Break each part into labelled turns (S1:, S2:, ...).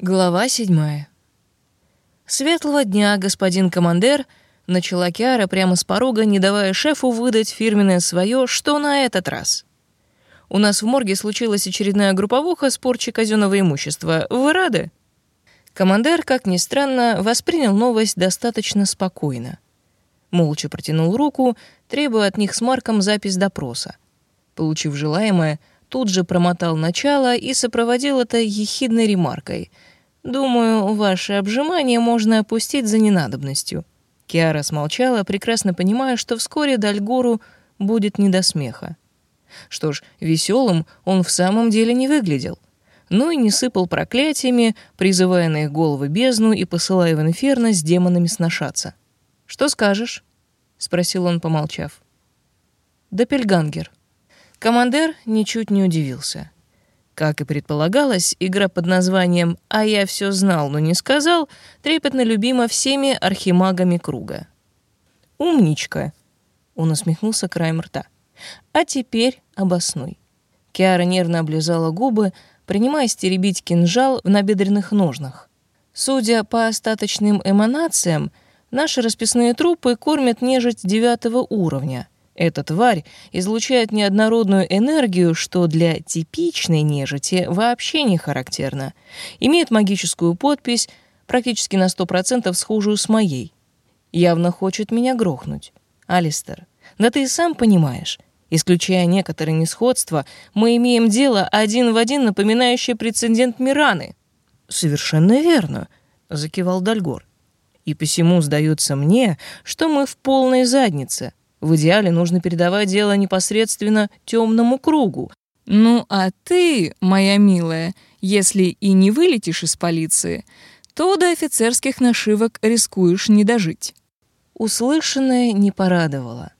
S1: Глава седьмая. «Светлого дня, господин командир!» — начала Киара прямо с порога, не давая шефу выдать фирменное свое, что на этот раз. «У нас в морге случилась очередная групповуха с порчей казенного имущества. Вы рады?» Командир, как ни странно, воспринял новость достаточно спокойно. Молча протянул руку, требуя от них с Марком запись допроса. Получив желаемое, тут же промотал начало и сопроводил это ехидной ремаркой. «Думаю, ваше обжимание можно опустить за ненадобностью». Киара смолчала, прекрасно понимая, что вскоре Дальгору будет не до смеха. Что ж, веселым он в самом деле не выглядел. Ну и не сыпал проклятиями, призывая на их головы бездну и посылая в инферно с демонами сношаться. «Что скажешь?» — спросил он, помолчав. «Доппельгангер», Командир ничуть не удивился. Как и предполагалось, игра под названием «А я все знал, но не сказал» трепетно любима всеми архимагами круга. «Умничка!» — он усмехнулся краем рта. «А теперь обоснуй». Киара нервно облизала губы, принимая стеребить кинжал в набедренных ножнах. Судя по остаточным эманациям, наши расписные трупы кормят нежить девятого уровня — эта тварь излучает неоднородную энергию, что для типичной нежити вообще не характерно. Имеет магическую подпись, практически на сто процентов схожую с моей. Явно хочет меня грохнуть. Алистер, да ты и сам понимаешь, исключая некоторые несходства, мы имеем дело один в один напоминающее прецедент Мираны. Совершенно верно, закивал Дальгор. И посему сдается мне, что мы в полной заднице — в идеале нужно передавать дело непосредственно темному кругу.
S2: Ну а ты, моя милая, если и не вылетишь из полиции, то до офицерских нашивок рискуешь не дожить.
S1: Услышанное не порадовало.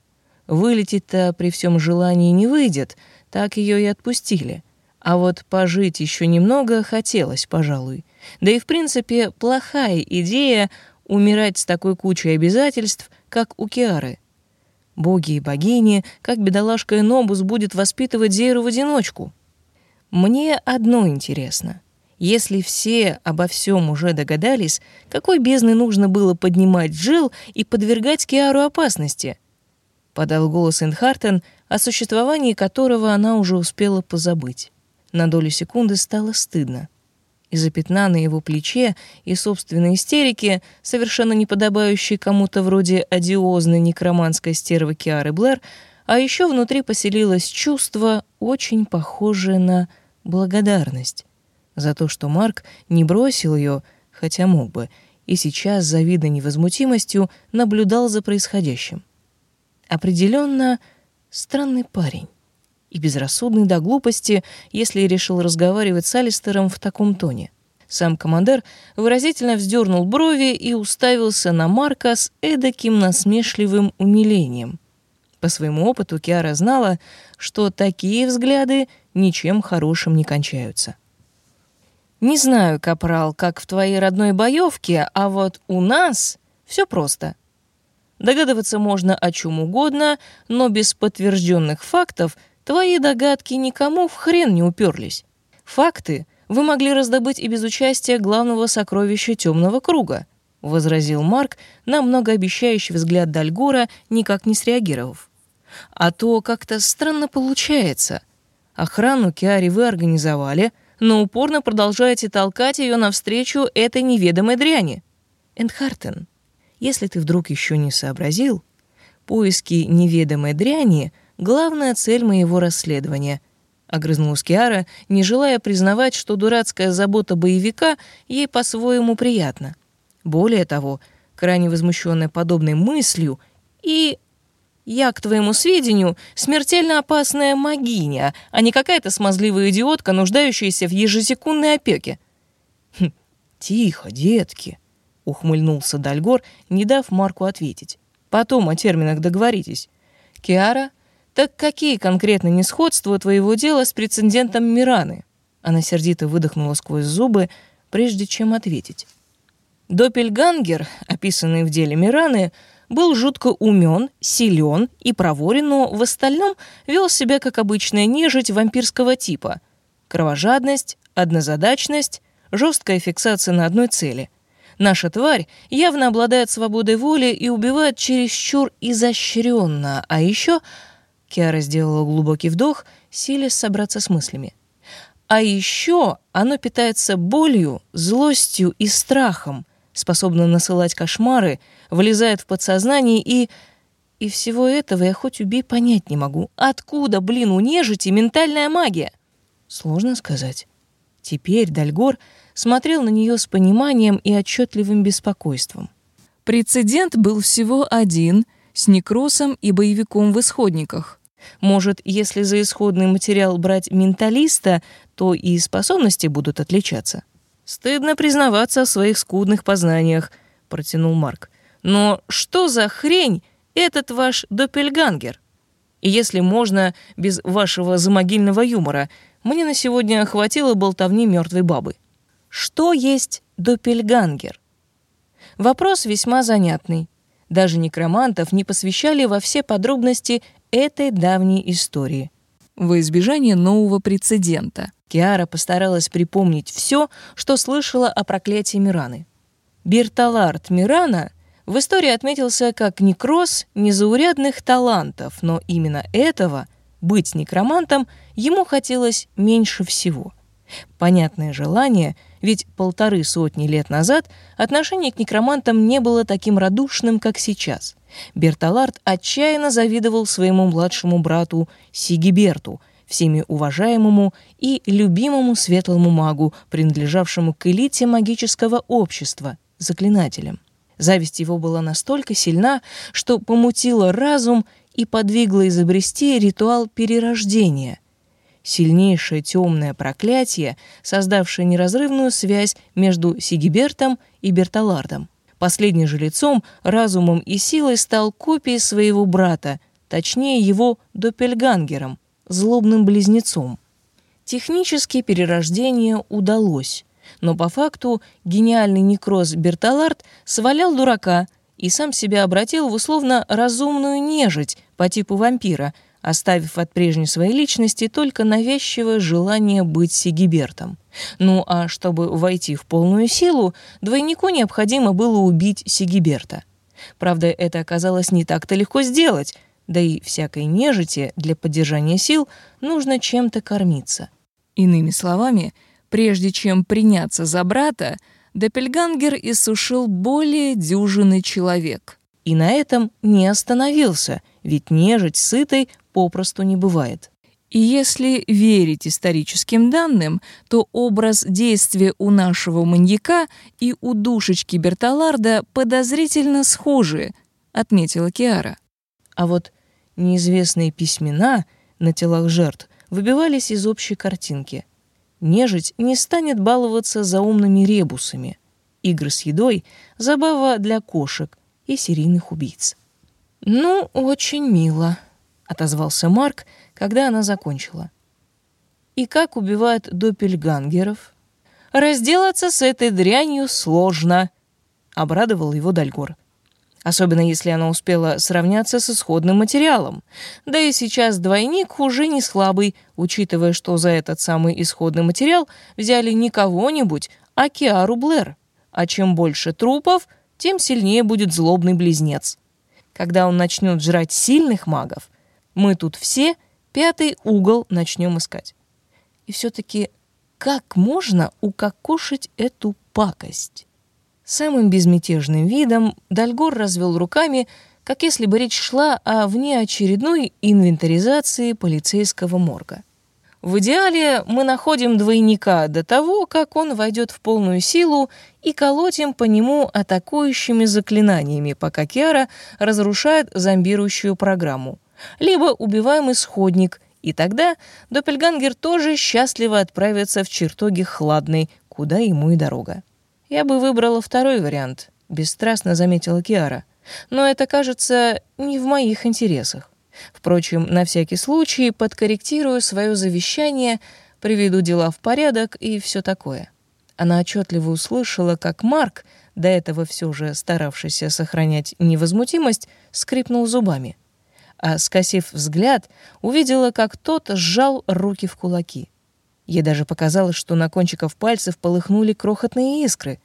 S1: Вылететь-то при всем желании не выйдет, так ее и отпустили. А вот пожить еще немного хотелось, пожалуй. Да и в принципе плохая идея умирать с такой кучей обязательств, как у Киары. Боги и богини, как бедолашка Энобус будет воспитывать Зейру в одиночку? Мне одно интересно. Если все обо всем уже догадались, какой бездны нужно было поднимать Джил и подвергать Киару опасности? Подал голос Энхартен, о существовании которого она уже успела позабыть. На долю секунды стало стыдно из-за пятна на его плече и собственной истерики, совершенно не подобающей кому-то вроде одиозной некроманской стервы Киары Блэр, а еще внутри поселилось чувство, очень похожее на благодарность за то, что Марк не бросил ее, хотя мог бы, и сейчас, завидной невозмутимостью, наблюдал за происходящим. Определенно странный парень и безрассудный до глупости, если решил разговаривать с Алистером в таком тоне. Сам командир выразительно вздернул брови и уставился на Марка с эдаким насмешливым умилением. По своему опыту Киара знала, что такие взгляды ничем хорошим не кончаются. «Не знаю, Капрал, как в твоей родной боевке, а вот у нас все просто. Догадываться можно о чем угодно, но без подтвержденных фактов — Твои догадки никому в хрен не уперлись. Факты вы могли раздобыть и без участия главного сокровища темного круга, возразил Марк на многообещающий взгляд Дальгора, никак не среагировав. А то как-то странно получается. Охрану Киари вы организовали, но упорно продолжаете толкать ее навстречу этой неведомой дряни. Эндхартен, если ты вдруг еще не сообразил, поиски неведомой дряни — главная цель моего расследования. Огрызнулась Киара, не желая признавать, что дурацкая забота боевика ей по-своему приятна. Более того, крайне возмущенная подобной мыслью и я, к твоему сведению, смертельно опасная магиня, а не какая-то смазливая идиотка, нуждающаяся в ежесекундной опеке. Хм, тихо, детки, ухмыльнулся Дальгор, не дав Марку ответить. Потом о терминах договоритесь. Киара так какие конкретно несходства твоего дела с прецедентом Мираны? Она сердито выдохнула сквозь зубы, прежде чем ответить. Доппельгангер, описанный в деле Мираны, был жутко умен, силен и проворен, но в остальном вел себя как обычная нежить вампирского типа. Кровожадность, однозадачность, Жесткая фиксация на одной цели. Наша тварь явно обладает свободой воли и убивает чересчур изощренно, а еще... Киара сделала глубокий вдох, силясь собраться с мыслями. А еще оно питается болью, злостью и страхом, способно насылать кошмары, влезает в подсознание и... И всего этого я хоть убей понять не могу. Откуда, блин, у нежити ментальная магия? Сложно сказать. Теперь Дальгор смотрел на нее с пониманием и отчетливым беспокойством.
S2: Прецедент был всего один — с некросом и боевиком в исходниках.
S1: Может, если за исходный материал брать менталиста, то и способности будут отличаться. «Стыдно признаваться в своих скудных познаниях», — протянул Марк. «Но что за хрень этот ваш доппельгангер? И если можно, без вашего замогильного юмора, мне на сегодня хватило болтовни мертвой бабы. Что есть доппельгангер? Вопрос весьма занятный. Даже некромантов не посвящали во все подробности этой давней истории.
S2: Во избежание нового прецедента.
S1: Киара постаралась припомнить все, что слышала о проклятии Мираны. Берталард Мирана в истории отметился как некроз незаурядных талантов, но именно этого, быть некромантом, ему хотелось меньше всего. Понятное желание — ведь полторы сотни лет назад отношение к некромантам не было таким радушным, как сейчас. Берталард отчаянно завидовал своему младшему брату Сигиберту, всеми уважаемому и любимому светлому магу, принадлежавшему к элите магического общества, заклинателям. Зависть его была настолько сильна, что помутила разум и подвигла изобрести ритуал перерождения, сильнейшее темное проклятие, создавшее неразрывную связь между Сигибертом и Берталардом. Последний же лицом, разумом и силой стал копией своего брата, точнее его доппельгангером, злобным близнецом. Технически перерождение удалось, но по факту гениальный некроз Берталард свалял дурака и сам себя обратил в условно разумную нежить по типу вампира, оставив от прежней своей личности только навязчивое желание быть Сигибертом. Ну а чтобы войти в полную силу, двойнику необходимо было убить Сигиберта. Правда, это оказалось не так-то легко сделать, да и всякой нежити для поддержания сил нужно чем-то кормиться.
S2: Иными словами, прежде чем приняться за брата, Деппельгангер иссушил более дюжины человек.
S1: И на этом не остановился, ведь нежить сытой попросту не бывает.
S2: И если верить историческим данным, то образ действия у нашего маньяка и у душечки Берталарда подозрительно схожи, отметила Киара.
S1: А вот неизвестные письмена на телах жертв выбивались из общей картинки. Нежить не станет баловаться заумными ребусами. Игры с едой — забава для кошек и серийных убийц. «Ну, очень мило», — отозвался Марк, когда она закончила. «И как убивают доппельгангеров?» «Разделаться с этой дрянью сложно», — обрадовал его Дальгор. «Особенно если она успела сравняться с исходным материалом. Да и сейчас двойник уже не слабый, учитывая, что за этот самый исходный материал взяли не кого-нибудь, а Киару Блэр. А чем больше трупов, тем сильнее будет злобный близнец. Когда он начнет жрать сильных магов, мы тут все пятый угол начнем искать. И все-таки как можно укокошить эту пакость? Самым безмятежным видом Дальгор развел руками, как если бы речь шла о внеочередной инвентаризации полицейского морга. В идеале мы находим двойника до того, как он войдет в полную силу и колотим по нему атакующими заклинаниями, пока Киара разрушает зомбирующую программу либо убиваем исходник, и тогда Доппельгангер тоже счастливо отправится в чертоги хладной, куда ему и дорога. Я бы выбрала второй вариант, бесстрастно заметила Киара. Но это, кажется, не в моих интересах. Впрочем, на всякий случай подкорректирую свое завещание, приведу дела в порядок и все такое. Она отчетливо услышала, как Марк, до этого все же старавшийся сохранять невозмутимость, скрипнул зубами — а, скосив взгляд, увидела, как тот сжал руки в кулаки. Ей даже показалось, что на кончиках пальцев полыхнули крохотные искры.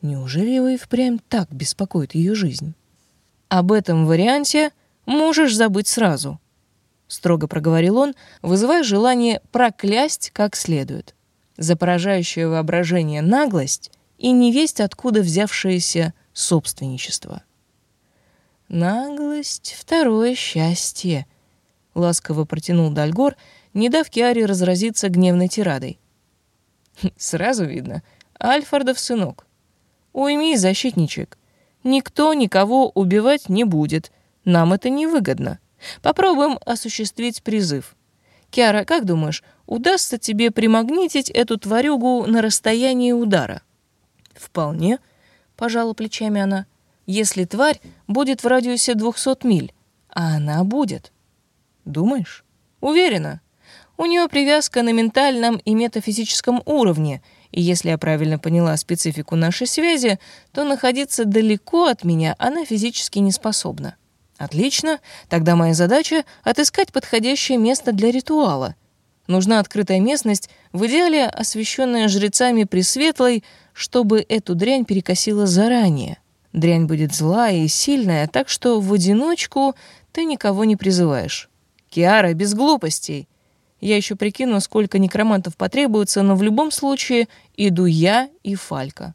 S1: Неужели его и впрямь так беспокоит ее жизнь? Об этом варианте можешь забыть сразу, строго проговорил он, вызывая желание проклясть как следует. За поражающее воображение наглость и невесть откуда взявшееся собственничество. Наглость — второе счастье, ласково протянул Дальгор, не дав Киаре разразиться гневной тирадой. Сразу видно, Альфардов сынок. Уйми, защитничек. Никто никого убивать не будет. Нам это невыгодно. Попробуем осуществить призыв. Киара, как думаешь, удастся тебе примагнитить эту тварюгу на расстоянии удара? Вполне, пожала плечами она. Если тварь будет в радиусе двухсот миль, а она будет. Думаешь? Уверена. У нее привязка на ментальном и метафизическом уровне, и если я правильно поняла специфику нашей связи, то находиться далеко от меня она физически не способна. Отлично, тогда моя задача — отыскать подходящее место для ритуала. Нужна открытая местность, в идеале освещенная жрецами Пресветлой, чтобы эту дрянь перекосила заранее. Дрянь будет злая и сильная, так что в одиночку ты никого не призываешь. Киара, без глупостей. Я еще прикину, сколько некромантов потребуется, но в любом случае иду я и Фалька.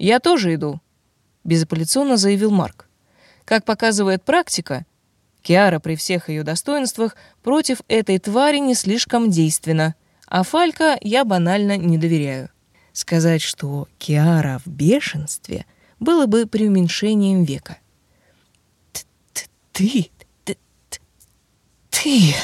S1: Я тоже иду, безапелляционно заявил Марк. Как показывает практика, Киара при всех ее достоинствах против этой твари не слишком действенна, а Фалька я банально не доверяю. Сказать, что Киара в бешенстве, было бы преуменьшением века. «Ты, ты, ты...»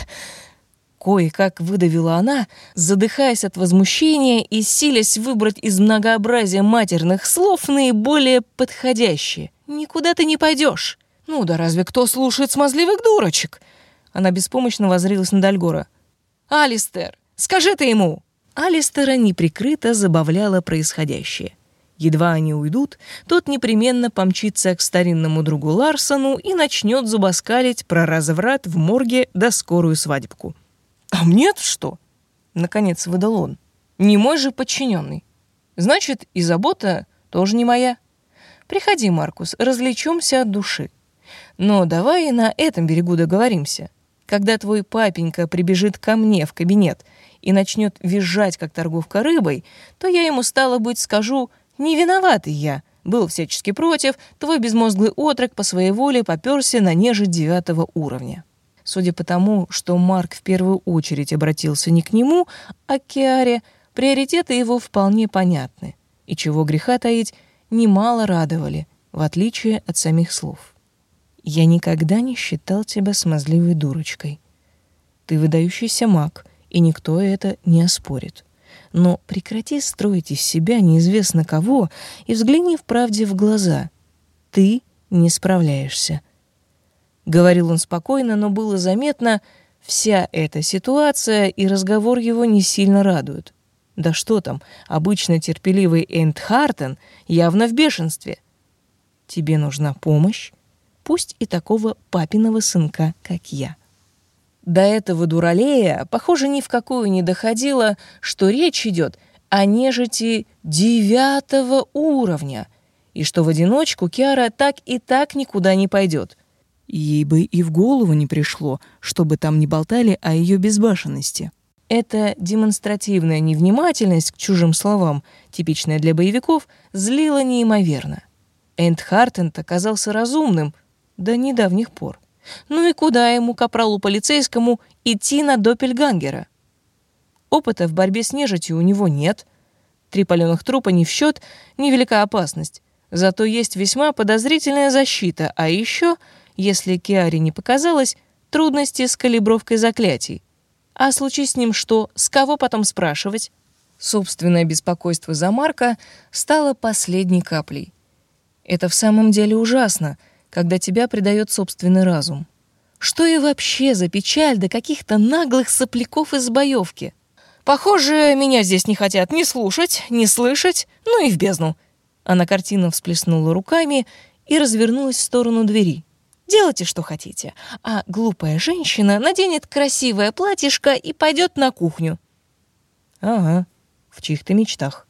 S1: Кое-как выдавила она, задыхаясь от возмущения и силясь выбрать из многообразия матерных слов наиболее подходящие. «Никуда ты не пойдешь!» «Ну да разве кто слушает смазливых дурочек?» Она беспомощно возрилась на Дальгора. «Алистер, скажи ты ему!» Алистера неприкрыто забавляло происходящее. Едва они уйдут, тот непременно помчится к старинному другу Ларсону и начнет зубоскалить про разврат в морге да скорую свадебку. «А мне что?» — наконец выдал он. «Не мой же подчиненный. Значит, и забота тоже не моя. Приходи, Маркус, развлечемся от души. Но давай и на этом берегу договоримся. Когда твой папенька прибежит ко мне в кабинет и начнет визжать, как торговка рыбой, то я ему, стало быть, скажу, не виноватый я, был всячески против, твой безмозглый отрок по своей воле попёрся на нежить девятого уровня. Судя по тому, что Марк в первую очередь обратился не к нему, а к Киаре, приоритеты его вполне понятны. И чего греха таить, немало радовали, в отличие от самих слов. «Я никогда не считал тебя смазливой дурочкой. Ты выдающийся маг, и никто это не оспорит. Но прекрати строить из себя неизвестно кого и взгляни в правде в глаза. Ты не справляешься» говорил он спокойно, но было заметно, вся эта ситуация и разговор его не сильно радуют. Да что там, обычно терпеливый Эндхартен явно в бешенстве. Тебе нужна помощь, пусть и такого папиного сынка, как я. До этого дуралея, похоже, ни в какую не доходило, что речь идет о нежити девятого уровня, и что в одиночку Киара так и так никуда не пойдет. Ей бы и в голову не пришло, чтобы там не болтали о ее безбашенности. Эта демонстративная невнимательность к чужим словам, типичная для боевиков, злила неимоверно. Энд Хартент оказался разумным до недавних пор. Ну и куда ему, капралу полицейскому, идти на Доппельгангера? Опыта в борьбе с нежитью у него нет. Три паленых трупа не в счет, невелика опасность. Зато есть весьма подозрительная защита, а еще — если Киаре не показалось, трудности с калибровкой заклятий. А случись с ним что, с кого потом спрашивать? Собственное беспокойство за Марка стало последней каплей. Это в самом деле ужасно, когда тебя предает собственный разум. Что и вообще за печаль до каких-то наглых сопляков из боевки? Похоже, меня здесь не хотят ни слушать, ни слышать, ну и в бездну. Она картинно всплеснула руками и развернулась в сторону двери. Делайте, что хотите. А глупая женщина наденет красивое платьишко и пойдет на кухню. Ага, в чьих-то мечтах.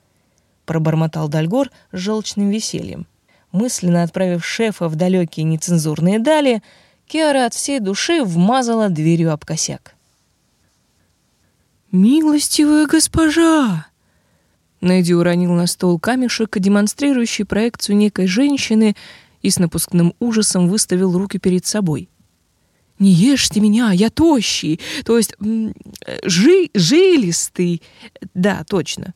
S1: Пробормотал Дальгор с желчным весельем. Мысленно отправив шефа в далекие нецензурные дали, Киара от всей души вмазала дверью об косяк.
S2: «Милостивая госпожа!» Нэдди уронил на стол камешек, демонстрирующий проекцию некой женщины, и с напускным ужасом выставил руки перед собой. «Не ешьте меня, я тощий, то есть жи жилистый. Да, точно.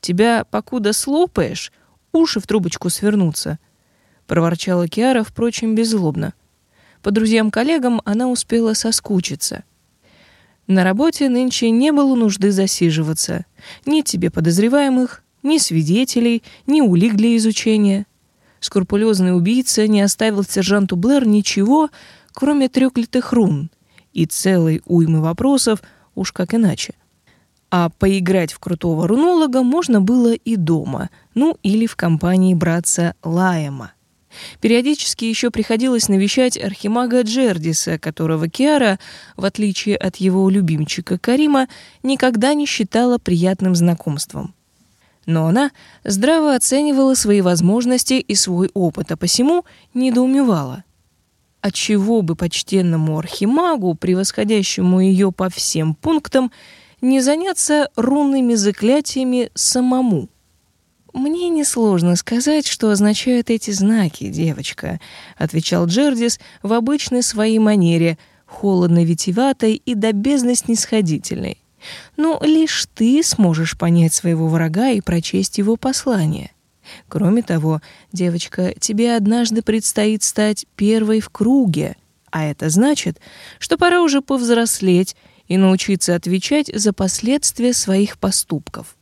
S2: Тебя, покуда слопаешь, уши в трубочку свернутся», — проворчала Киара, впрочем, беззлобно. По друзьям-коллегам она успела соскучиться. На работе нынче не было нужды засиживаться. Ни тебе подозреваемых, ни свидетелей, ни улик для изучения. Скрупулезный убийца не оставил сержанту Блэр ничего, кроме трёклятых рун и целой уймы вопросов, уж как иначе. А поиграть в крутого рунолога можно было и дома, ну или в компании братца Лаема. Периодически еще приходилось навещать архимага Джердиса, которого Киара, в отличие от его любимчика Карима, никогда не считала приятным знакомством. Но она здраво оценивала свои возможности и свой опыт, а посему недоумевала. Отчего бы почтенному архимагу, превосходящему ее по всем пунктам, не заняться рунными заклятиями самому? «Мне несложно сказать, что означают эти знаки, девочка», — отвечал Джердис в обычной своей манере, холодно-витиватой и до бездны снисходительной. «Но лишь ты сможешь понять своего врага и прочесть его послание. Кроме того, девочка, тебе однажды предстоит стать первой в круге, а это значит, что пора уже повзрослеть и научиться отвечать за последствия своих поступков».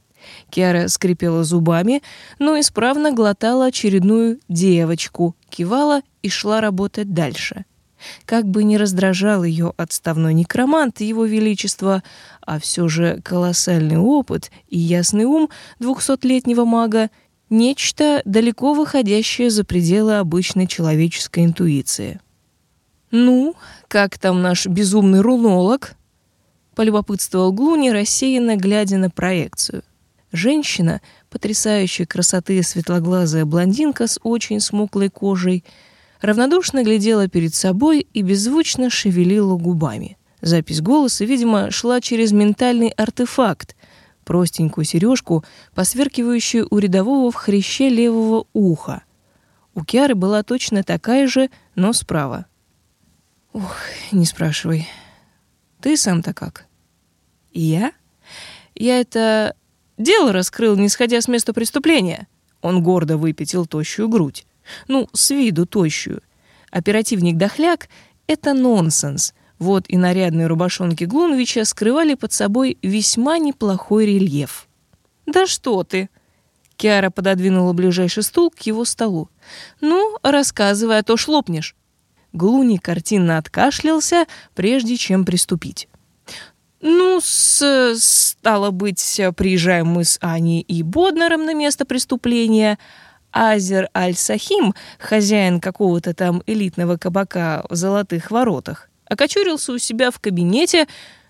S2: Киара скрипела зубами, но исправно глотала очередную девочку, кивала и шла работать дальше. Как бы ни раздражал ее отставной некромант его величества, а все же колоссальный опыт и ясный ум двухсотлетнего мага — нечто далеко выходящее за пределы обычной человеческой интуиции. «Ну, как там наш безумный рунолог?» — полюбопытствовал Глуни, рассеянно глядя на проекцию. Женщина, потрясающей красоты светлоглазая блондинка с очень смуглой кожей, равнодушно глядела перед собой и беззвучно шевелила губами. Запись голоса, видимо, шла через ментальный артефакт, простенькую сережку, посверкивающую у рядового в хряще левого уха. У Киары была точно такая же, но справа. Ух, не спрашивай. Ты сам-то как? Я? Я это Дело раскрыл, не сходя с места преступления. Он гордо выпятил тощую грудь. Ну, с виду тощую. Оперативник-дохляк — это нонсенс. Вот и нарядные рубашонки Глунвича скрывали под собой весьма неплохой рельеф. «Да что ты!» Киара пододвинула ближайший стул к его столу. «Ну, рассказывай, а то шлопнешь». Глуни картинно откашлялся, прежде чем приступить. Ну, с, стало быть, приезжаем мы с Аней и Боднером на место преступления. Азер Аль-Сахим, хозяин какого-то там элитного кабака в Золотых Воротах, окочурился у себя в кабинете,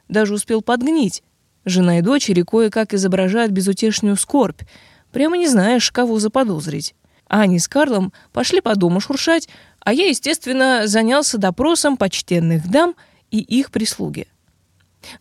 S2: даже успел подгнить. Жена и дочери кое-как изображают безутешную скорбь. Прямо не знаешь, кого заподозрить. Аня с Карлом пошли по дому шуршать, а я, естественно, занялся допросом почтенных дам и их прислуги.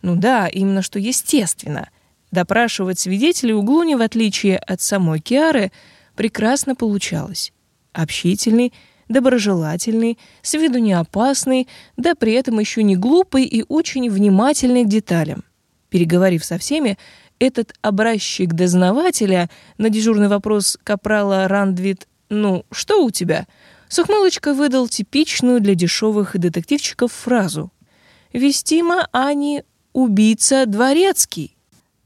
S2: Ну да, именно что естественно. Допрашивать свидетелей Углуни, в отличие от самой Киары, прекрасно получалось. Общительный, доброжелательный, с виду не опасный, да при этом еще не глупый и очень внимательный к деталям. Переговорив со всеми, этот образчик дознавателя на дежурный вопрос капрала Рандвит «Ну, что у тебя?» с выдал типичную для дешевых детективчиков фразу «Вестима Ани убийца Дворецкий».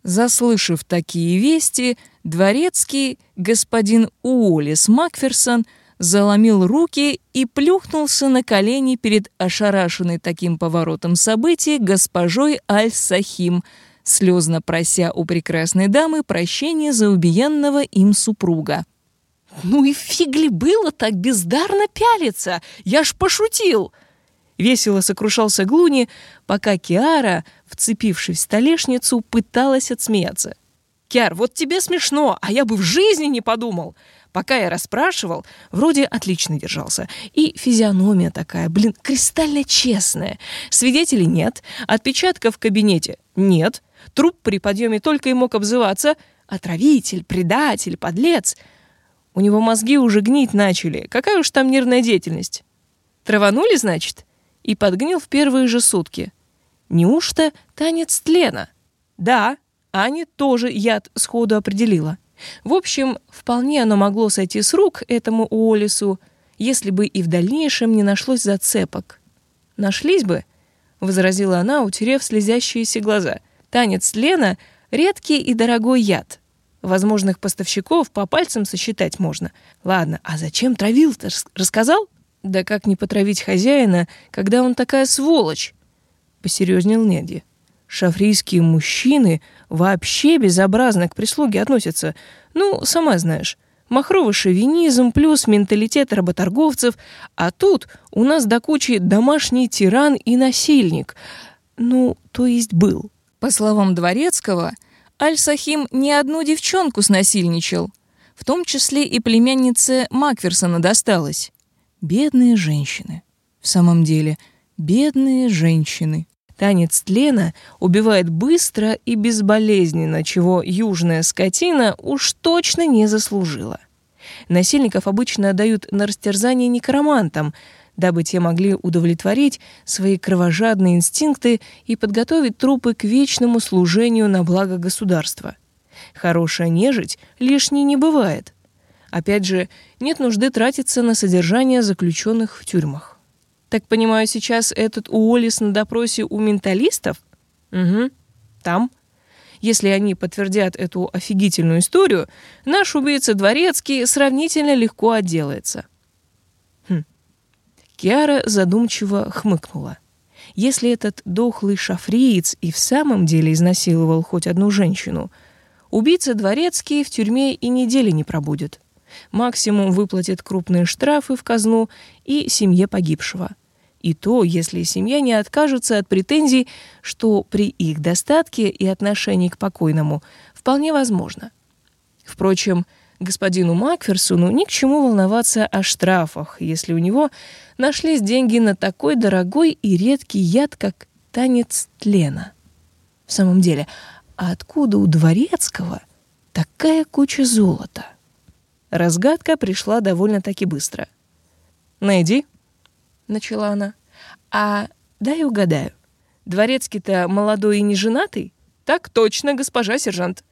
S2: Заслышав такие вести, Дворецкий, господин Уоллес Макферсон, заломил руки и плюхнулся на колени перед ошарашенной таким поворотом событий госпожой Аль-Сахим, слезно прося у прекрасной дамы прощения за убиенного им супруга. «Ну и фиг ли было так бездарно пялиться? Я ж пошутил!»
S1: Весело сокрушался Глуни, пока Киара, вцепившись в столешницу, пыталась отсмеяться. «Киар, вот тебе смешно, а я бы в жизни не подумал!» Пока я расспрашивал, вроде отлично держался. И физиономия такая, блин, кристально честная. Свидетелей нет, отпечатков в кабинете нет. Труп при подъеме только и мог обзываться «отравитель», «предатель», «подлец». У него мозги уже гнить начали. Какая уж там нервная деятельность? Траванули, значит? И подгнил в первые же сутки. Неужто танец тлена? Да, Аня тоже яд сходу определила. В общем, вполне оно могло сойти с рук этому Уоллесу, если бы и в дальнейшем не нашлось зацепок. «Нашлись бы», — возразила она, утерев слезящиеся глаза. «Танец Лена — редкий и дорогой яд. Возможных поставщиков по пальцам сосчитать можно. Ладно, а зачем травил-то, рассказал?» «Да как не потравить хозяина, когда он такая сволочь?» — посерьезнел Неди. Шафрийские мужчины вообще безобразно к прислуге относятся. Ну, сама знаешь, махровый шовинизм плюс менталитет работорговцев, а тут у нас до кучи домашний тиран и насильник. Ну, то есть был.
S2: По словам Дворецкого, Аль-Сахим не одну девчонку снасильничал, в том числе и племяннице Макферсона досталось. Бедные женщины. В самом деле, бедные женщины.
S1: Танец тлена убивает быстро и безболезненно, чего южная скотина уж точно не заслужила. Насильников обычно отдают на растерзание некромантам, дабы те могли удовлетворить свои кровожадные инстинкты и подготовить трупы к вечному служению на благо государства. Хорошая нежить лишней не бывает. Опять же, нет нужды тратиться на содержание заключенных в тюрьмах. Так понимаю, сейчас этот Уоллес на допросе у менталистов? Угу, там. Если они подтвердят эту офигительную историю, наш убийца Дворецкий сравнительно легко отделается. Хм. Киара задумчиво хмыкнула. Если этот дохлый шафриец и в самом деле изнасиловал хоть одну женщину, убийца Дворецкий в тюрьме и недели не пробудет. Максимум выплатит крупные штрафы в казну и семье погибшего. И то, если семья не откажется от претензий, что при их достатке и отношении к покойному вполне возможно. Впрочем, господину Макферсону ни к чему волноваться о штрафах, если у него нашлись деньги на такой дорогой и редкий яд, как танец тлена. В самом деле, а откуда у Дворецкого такая куча золота? Разгадка пришла довольно-таки быстро. «Найди», начала она. А дай угадаю. Дворецкий-то молодой и не женатый? Так точно, госпожа сержант.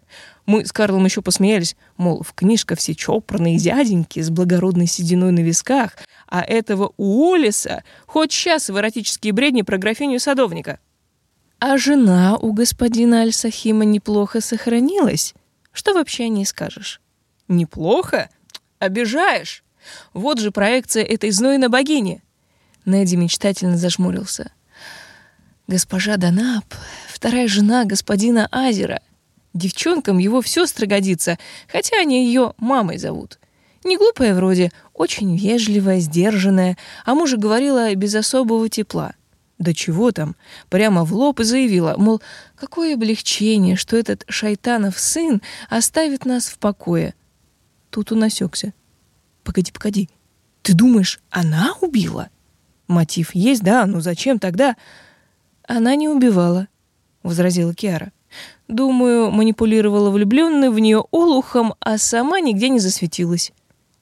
S1: Мы с Карлом еще посмеялись, мол, в книжках все чопорные дяденьки с благородной сединой на висках, а этого Уоллеса хоть сейчас в эротические бредни про графиню садовника. А жена у господина Аль-Сахима неплохо сохранилась. Что вообще о ней скажешь? Неплохо? Обижаешь. Вот же проекция этой знойной богини. Неди мечтательно зажмурился. Госпожа Данап, вторая жена господина Азера. Девчонкам его все годится, хотя они ее мамой зовут. Не глупая вроде, очень вежливая, сдержанная, а мужа говорила без особого тепла. Да чего там, прямо в лоб и заявила, мол, какое облегчение, что этот шайтанов сын оставит нас в покое. Тут он осекся. Погоди, погоди, ты думаешь, она убила? Мотив есть, да, но зачем тогда? Она не убивала, возразила Киара. Думаю, манипулировала влюбленной в нее олухом, а сама нигде не засветилась.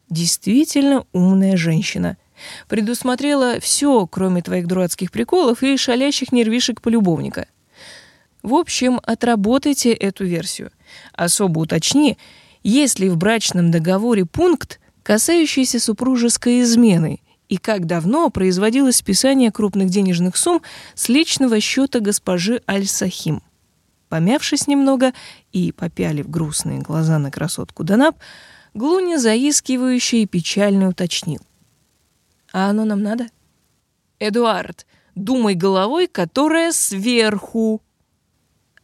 S1: Действительно умная женщина. Предусмотрела все, кроме твоих дурацких приколов и шалящих нервишек полюбовника. В общем, отработайте эту версию. Особо уточни, есть ли в брачном договоре пункт, касающийся супружеской измены, и как давно производилось списание крупных денежных сумм с личного счета госпожи Аль-Сахим. Помявшись немного и попялив грустные глаза на красотку Данаб, Глуни заискивающе и печально уточнил. «А оно нам надо?» «Эдуард, думай головой, которая сверху!»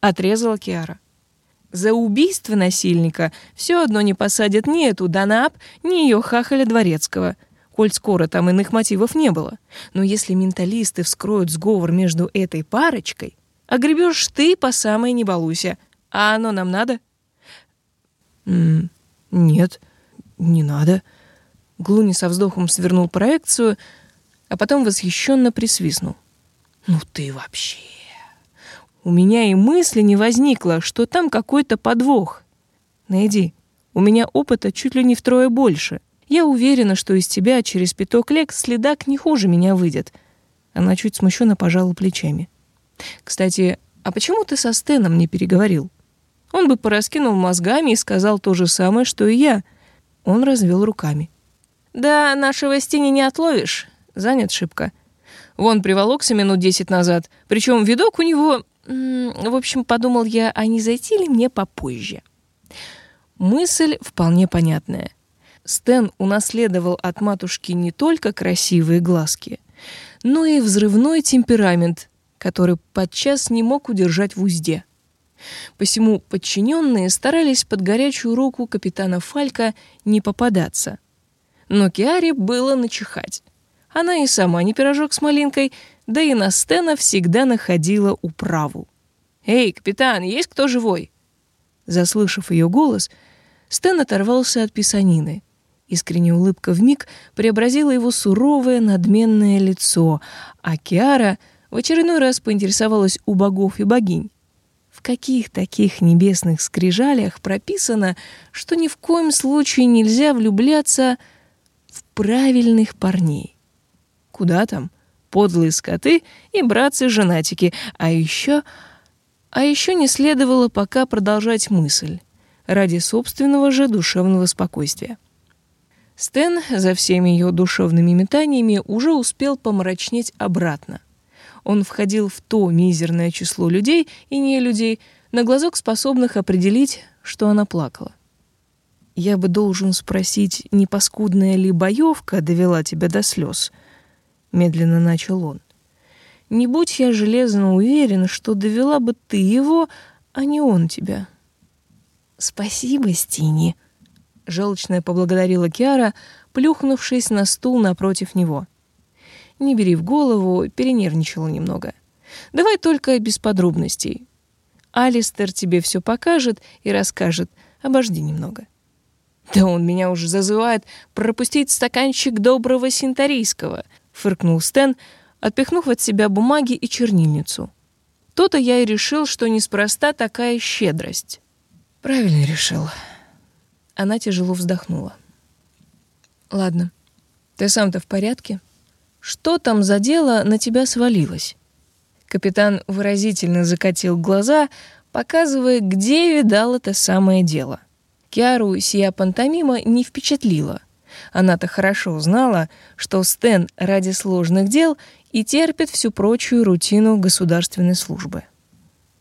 S1: Отрезала Киара. За убийство насильника все одно не посадят ни эту Данаб, ни ее хахаля дворецкого — коль скоро там иных мотивов не было. Но если менталисты вскроют сговор между этой парочкой, огребешь ты по самой не балуйся. А оно нам надо?
S2: М нет, не надо. Глуни со вздохом свернул проекцию, а потом восхищенно присвистнул.
S1: Ну ты вообще. У меня и мысли не возникло, что там какой-то подвох. Найди, у меня опыта чуть ли не втрое больше. Я уверена, что из тебя через пяток лет следак не хуже меня выйдет. Она чуть смущенно пожала плечами. Кстати, а почему ты со Стеном не переговорил? Он бы пораскинул мозгами и сказал то же самое, что и я. Он развел руками. Да, нашего Стени не отловишь. Занят шибко. Вон приволокся минут десять назад. Причем видок у него... В общем, подумал я, а не зайти ли мне попозже? Мысль вполне понятная. Стэн унаследовал от матушки не только красивые глазки, но и взрывной темперамент, который подчас не мог удержать в узде. Посему подчиненные старались под горячую руку капитана Фалька не попадаться. Но Киаре было начихать. Она и сама не пирожок с малинкой, да и на Стена всегда находила управу. «Эй, капитан, есть кто живой?» Заслышав ее голос, Стэн оторвался от писанины. Искренняя улыбка вмиг преобразила его суровое, надменное лицо, а Киара в очередной раз поинтересовалась у богов и богинь. В каких таких небесных скрижалях прописано, что ни в коем случае нельзя влюбляться в правильных парней? Куда там? Подлые скоты и братцы-женатики. А еще... А еще не следовало пока продолжать мысль ради собственного же душевного спокойствия. Стэн за всеми ее душевными метаниями уже успел помрачнеть обратно. Он входил в то мизерное число людей и не людей, на глазок способных определить, что она плакала. «Я бы должен спросить, не паскудная ли боевка довела тебя до слез?» — медленно начал он. «Не будь я железно уверен, что довела бы ты его, а не он тебя». «Спасибо, Стини», — желчная поблагодарила Киара, плюхнувшись на стул напротив него. «Не бери в голову, перенервничала немного. Давай только без подробностей. Алистер тебе все покажет и расскажет. Обожди немного». «Да он меня уже зазывает пропустить стаканчик доброго синтарийского», — фыркнул Стэн, отпихнув от себя бумаги и чернильницу. То-то я и решил, что неспроста такая щедрость. Правильно решил. Она тяжело вздохнула. Ладно, ты сам-то в порядке? Что там за дело на тебя свалилось? Капитан выразительно закатил глаза, показывая, где видал это самое дело. Киару сия пантомима не впечатлила. Она-то хорошо знала, что Стэн ради сложных дел и терпит всю прочую рутину государственной службы.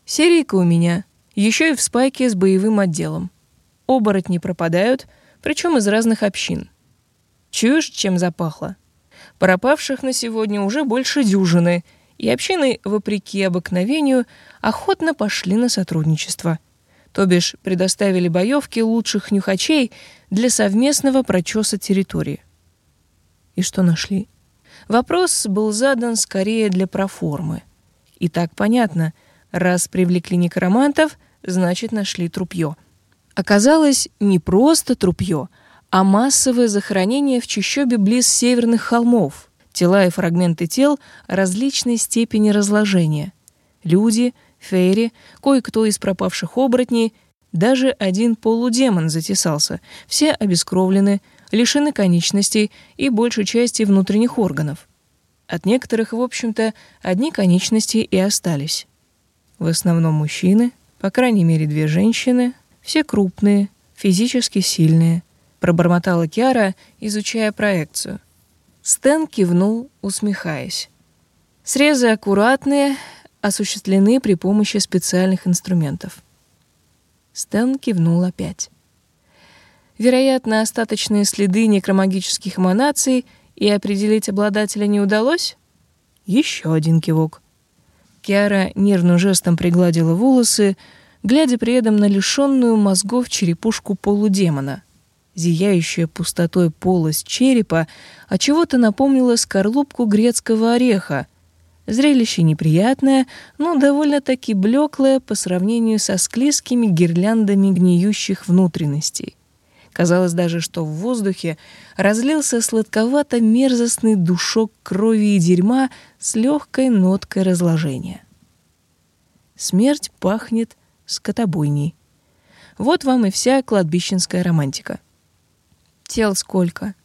S1: «Серийка у меня», еще и в спайке с боевым отделом. Оборотни пропадают, причем из разных общин. Чуешь, чем запахло? Пропавших на сегодня уже больше дюжины, и общины, вопреки обыкновению, охотно пошли на сотрудничество. То бишь предоставили боевки лучших нюхачей для совместного прочеса территории. И что нашли? Вопрос был задан скорее для проформы. И так понятно, Раз привлекли некромантов, значит, нашли трупье. Оказалось, не просто трупье, а массовое захоронение в чащобе близ северных холмов. Тела и фрагменты тел различной степени разложения. Люди, фейри, кое-кто из пропавших оборотней, даже один полудемон затесался. Все обескровлены, лишены конечностей и большей части внутренних органов. От некоторых, в общем-то, одни конечности и остались. В основном мужчины, по крайней мере две женщины, все крупные, физически сильные, пробормотала Киара, изучая проекцию. Стэн кивнул, усмехаясь. Срезы аккуратные, осуществлены при помощи специальных инструментов. Стэн кивнул опять. Вероятно, остаточные следы некромагических эманаций и определить обладателя не удалось? Еще один кивок. Киара нервным жестом пригладила волосы, глядя при этом на лишенную мозгов черепушку полудемона. Зияющая пустотой полость черепа от чего то напомнила скорлупку грецкого ореха. Зрелище неприятное, но довольно-таки блеклое по сравнению со склизкими гирляндами гниющих внутренностей. Казалось даже, что в воздухе разлился сладковато-мерзостный душок крови и дерьма с легкой ноткой разложения. Смерть пахнет скотобойней. Вот вам и вся кладбищенская романтика. Тел сколько?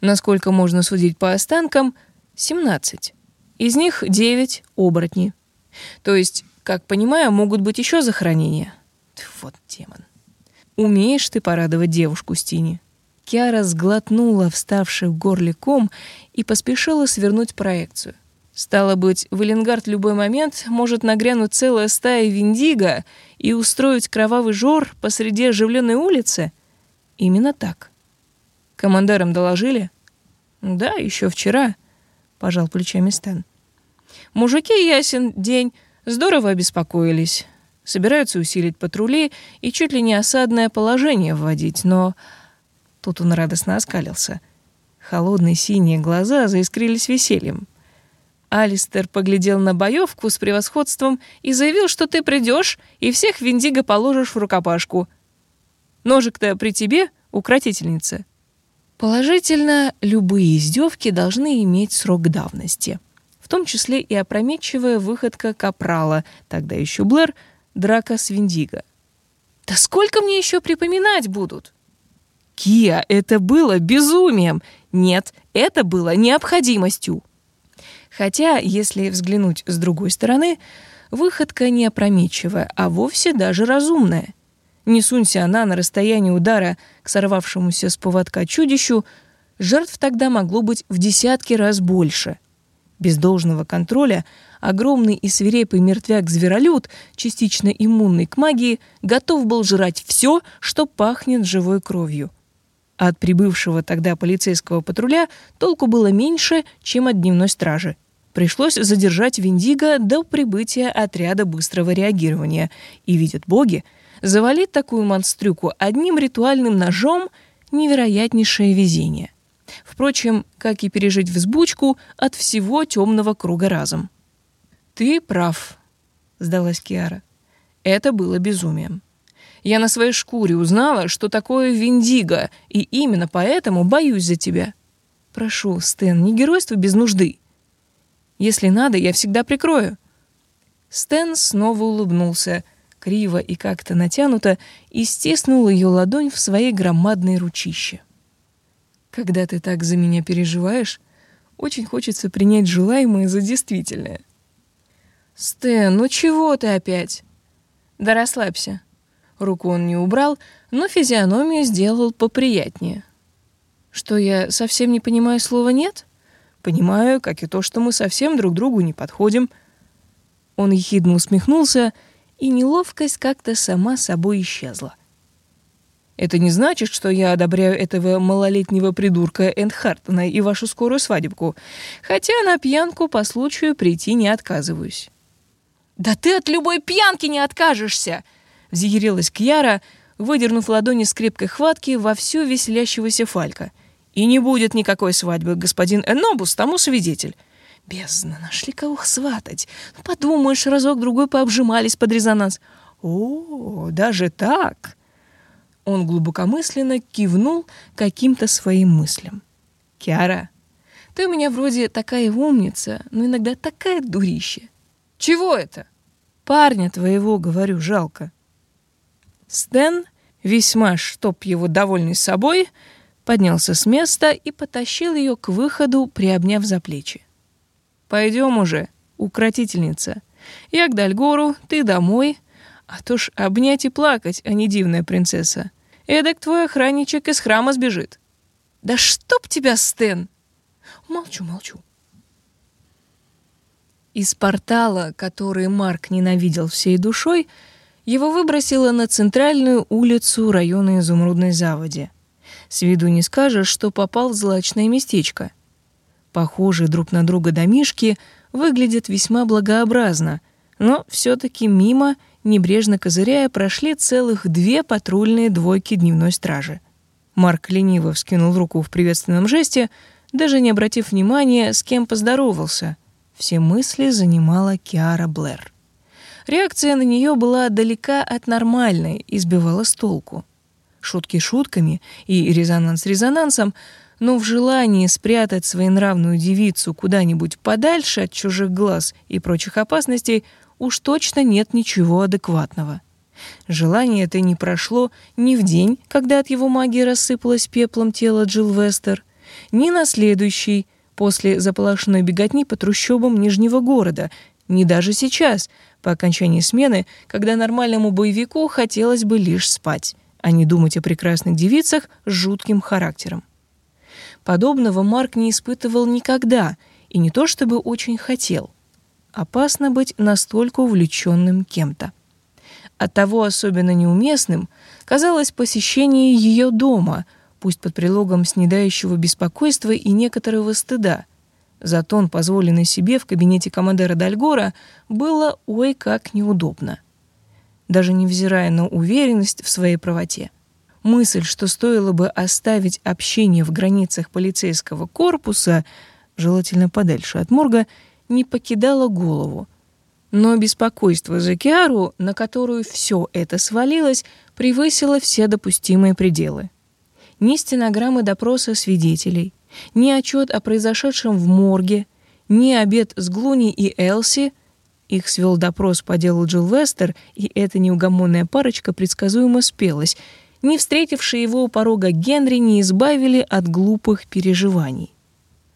S1: Насколько можно судить по останкам, 17. Из них 9 оборотни. То есть, как понимаю, могут быть еще захоронения. Вот демон. Умеешь ты порадовать девушку, Стини. Киара сглотнула вставший в горле ком и поспешила свернуть проекцию. Стало быть, в Эленгард любой момент может нагрянуть целая стая виндиго и устроить кровавый жор посреди оживленной улицы? Именно так. Командирам доложили? Да, еще вчера, пожал плечами Стэн. Мужики, ясен день, здорово обеспокоились собираются усилить патрули и чуть ли не осадное положение вводить, но... Тут он радостно оскалился. Холодные синие глаза заискрились весельем. Алистер поглядел на боевку с превосходством и заявил, что ты придешь и всех Виндиго положишь в рукопашку. Ножик-то при тебе, укротительница. Положительно, любые издевки должны иметь срок давности. В том числе и опрометчивая выходка Капрала, тогда еще Блэр, драка с Виндиго. Да сколько мне еще припоминать будут? Кия, это было безумием. Нет, это было необходимостью. Хотя, если взглянуть с другой стороны, выходка не опрометчивая, а вовсе даже разумная. Не сунься она на расстояние удара к сорвавшемуся с поводка чудищу, жертв тогда могло быть в десятки раз больше. Без должного контроля огромный и свирепый мертвяк-зверолюд, частично иммунный к магии, готов был жрать все, что пахнет живой кровью. От прибывшего тогда полицейского патруля толку было меньше, чем от дневной стражи. Пришлось задержать Виндиго до прибытия отряда быстрого реагирования. И, видят боги, завалить такую монстрюку одним ритуальным ножом — невероятнейшее везение. Впрочем, как и пережить взбучку от всего темного круга разом. «Ты прав», — сдалась Киара. «Это было безумием. Я на своей шкуре узнала, что такое Виндиго, и именно поэтому боюсь за тебя. Прошу, Стэн, не геройство без нужды. Если надо, я всегда прикрою». Стэн снова улыбнулся, криво и как-то натянуто, и стиснул ее ладонь в своей громадной ручище. «Когда ты так за меня переживаешь, очень хочется принять желаемое за действительное. «Стэн, ну чего ты опять?» «Да расслабься». Руку он не убрал, но физиономию сделал поприятнее. «Что, я совсем не понимаю слова «нет»?» «Понимаю, как и то, что мы совсем друг другу не подходим». Он ехидно усмехнулся, и неловкость как-то сама собой исчезла. Это не значит, что я одобряю этого малолетнего придурка Эндхартона и вашу скорую свадебку, хотя на пьянку по случаю прийти не отказываюсь. «Да ты от любой пьянки не откажешься!» — взъярилась Кьяра, выдернув ладони с крепкой хватки во всю веселящегося Фалька. «И не будет никакой свадьбы, господин Энобус тому свидетель». Бездна, нашли кого сватать. Ну, подумаешь, разок-другой пообжимались под резонанс. О, даже так? Он глубокомысленно кивнул каким-то своим мыслям. Киара, ты у меня вроде такая умница, но иногда такая дурища. Чего это? Парня твоего, говорю, жалко. Стэн, весьма чтоб его довольный собой, поднялся с места и потащил ее к выходу, приобняв за плечи. Пойдем уже, укротительница. Я к Дальгору, ты домой. А то ж обнять и плакать, а не дивная принцесса. Эдак твой охранничек из храма сбежит. Да чтоб тебя, Стэн! Молчу, молчу. Из портала, который Марк ненавидел всей душой, его выбросило на центральную улицу района Изумрудной Заводи. С виду не скажешь, что попал в злачное местечко. Похожие друг на друга домишки выглядят весьма благообразно, но все-таки мимо, небрежно козыряя, прошли целых две патрульные двойки дневной стражи. Марк лениво вскинул руку в приветственном жесте, даже не обратив внимания, с кем поздоровался. Все мысли занимала Киара Блэр. Реакция на нее была далека от нормальной и сбивала с толку. Шутки шутками и резонанс резонансом, но в желании спрятать своенравную девицу куда-нибудь подальше от чужих глаз и прочих опасностей уж точно нет ничего адекватного. Желание это не прошло ни в день, когда от его магии рассыпалось пеплом тело Джилл Вестер, ни на следующий, после заполошенной беготни по трущобам Нижнего города, ни даже сейчас, по окончании смены, когда нормальному боевику хотелось бы лишь спать, а не думать о прекрасных девицах с жутким характером. Подобного Марк не испытывал никогда, и не то чтобы очень хотел. Опасно быть настолько увлеченным кем-то. Оттого особенно неуместным казалось посещение ее дома, пусть под предлогом снедающего беспокойства и некоторого стыда. Зато он, позволенный себе в кабинете командира Дальгора, было ой как неудобно. Даже невзирая на уверенность в своей правоте. Мысль, что стоило бы оставить общение в границах полицейского корпуса, желательно подальше от морга, не покидала голову — но беспокойство за Киару, на которую все это свалилось, превысило все допустимые пределы. Ни стенограммы допроса свидетелей, ни отчет о произошедшем в морге, ни обед с Глуни и Элси — их свел допрос по делу Джилл Вестер, и эта неугомонная парочка предсказуемо спелась. Не встретившие его у порога Генри не избавили от глупых переживаний.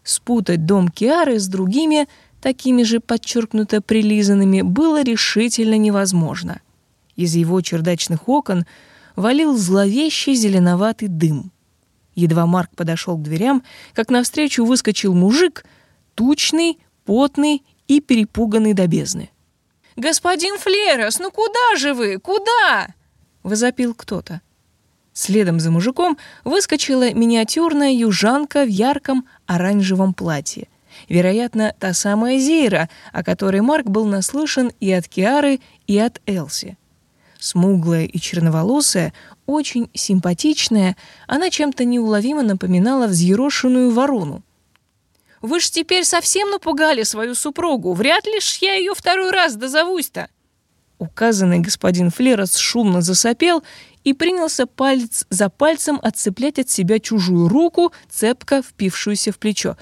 S1: Спутать дом Киары с другими такими же подчеркнуто прилизанными, было решительно невозможно. Из его чердачных окон валил зловещий зеленоватый дым. Едва Марк подошел к дверям, как навстречу выскочил мужик, тучный, потный и перепуганный до бездны.
S2: «Господин Флерос, ну куда же вы? Куда?»
S1: — возопил кто-то. Следом за мужиком выскочила миниатюрная южанка в ярком оранжевом платье. Вероятно, та самая Зейра, о которой Марк был наслышан и от Киары, и от Элси. Смуглая и черноволосая, очень симпатичная, она чем-то неуловимо напоминала взъерошенную ворону.
S2: «Вы ж теперь совсем напугали свою супругу. Вряд ли ж я ее второй раз дозовусь-то».
S1: Указанный господин Флерос шумно засопел и принялся палец за пальцем отцеплять от себя чужую руку, цепко впившуюся в плечо.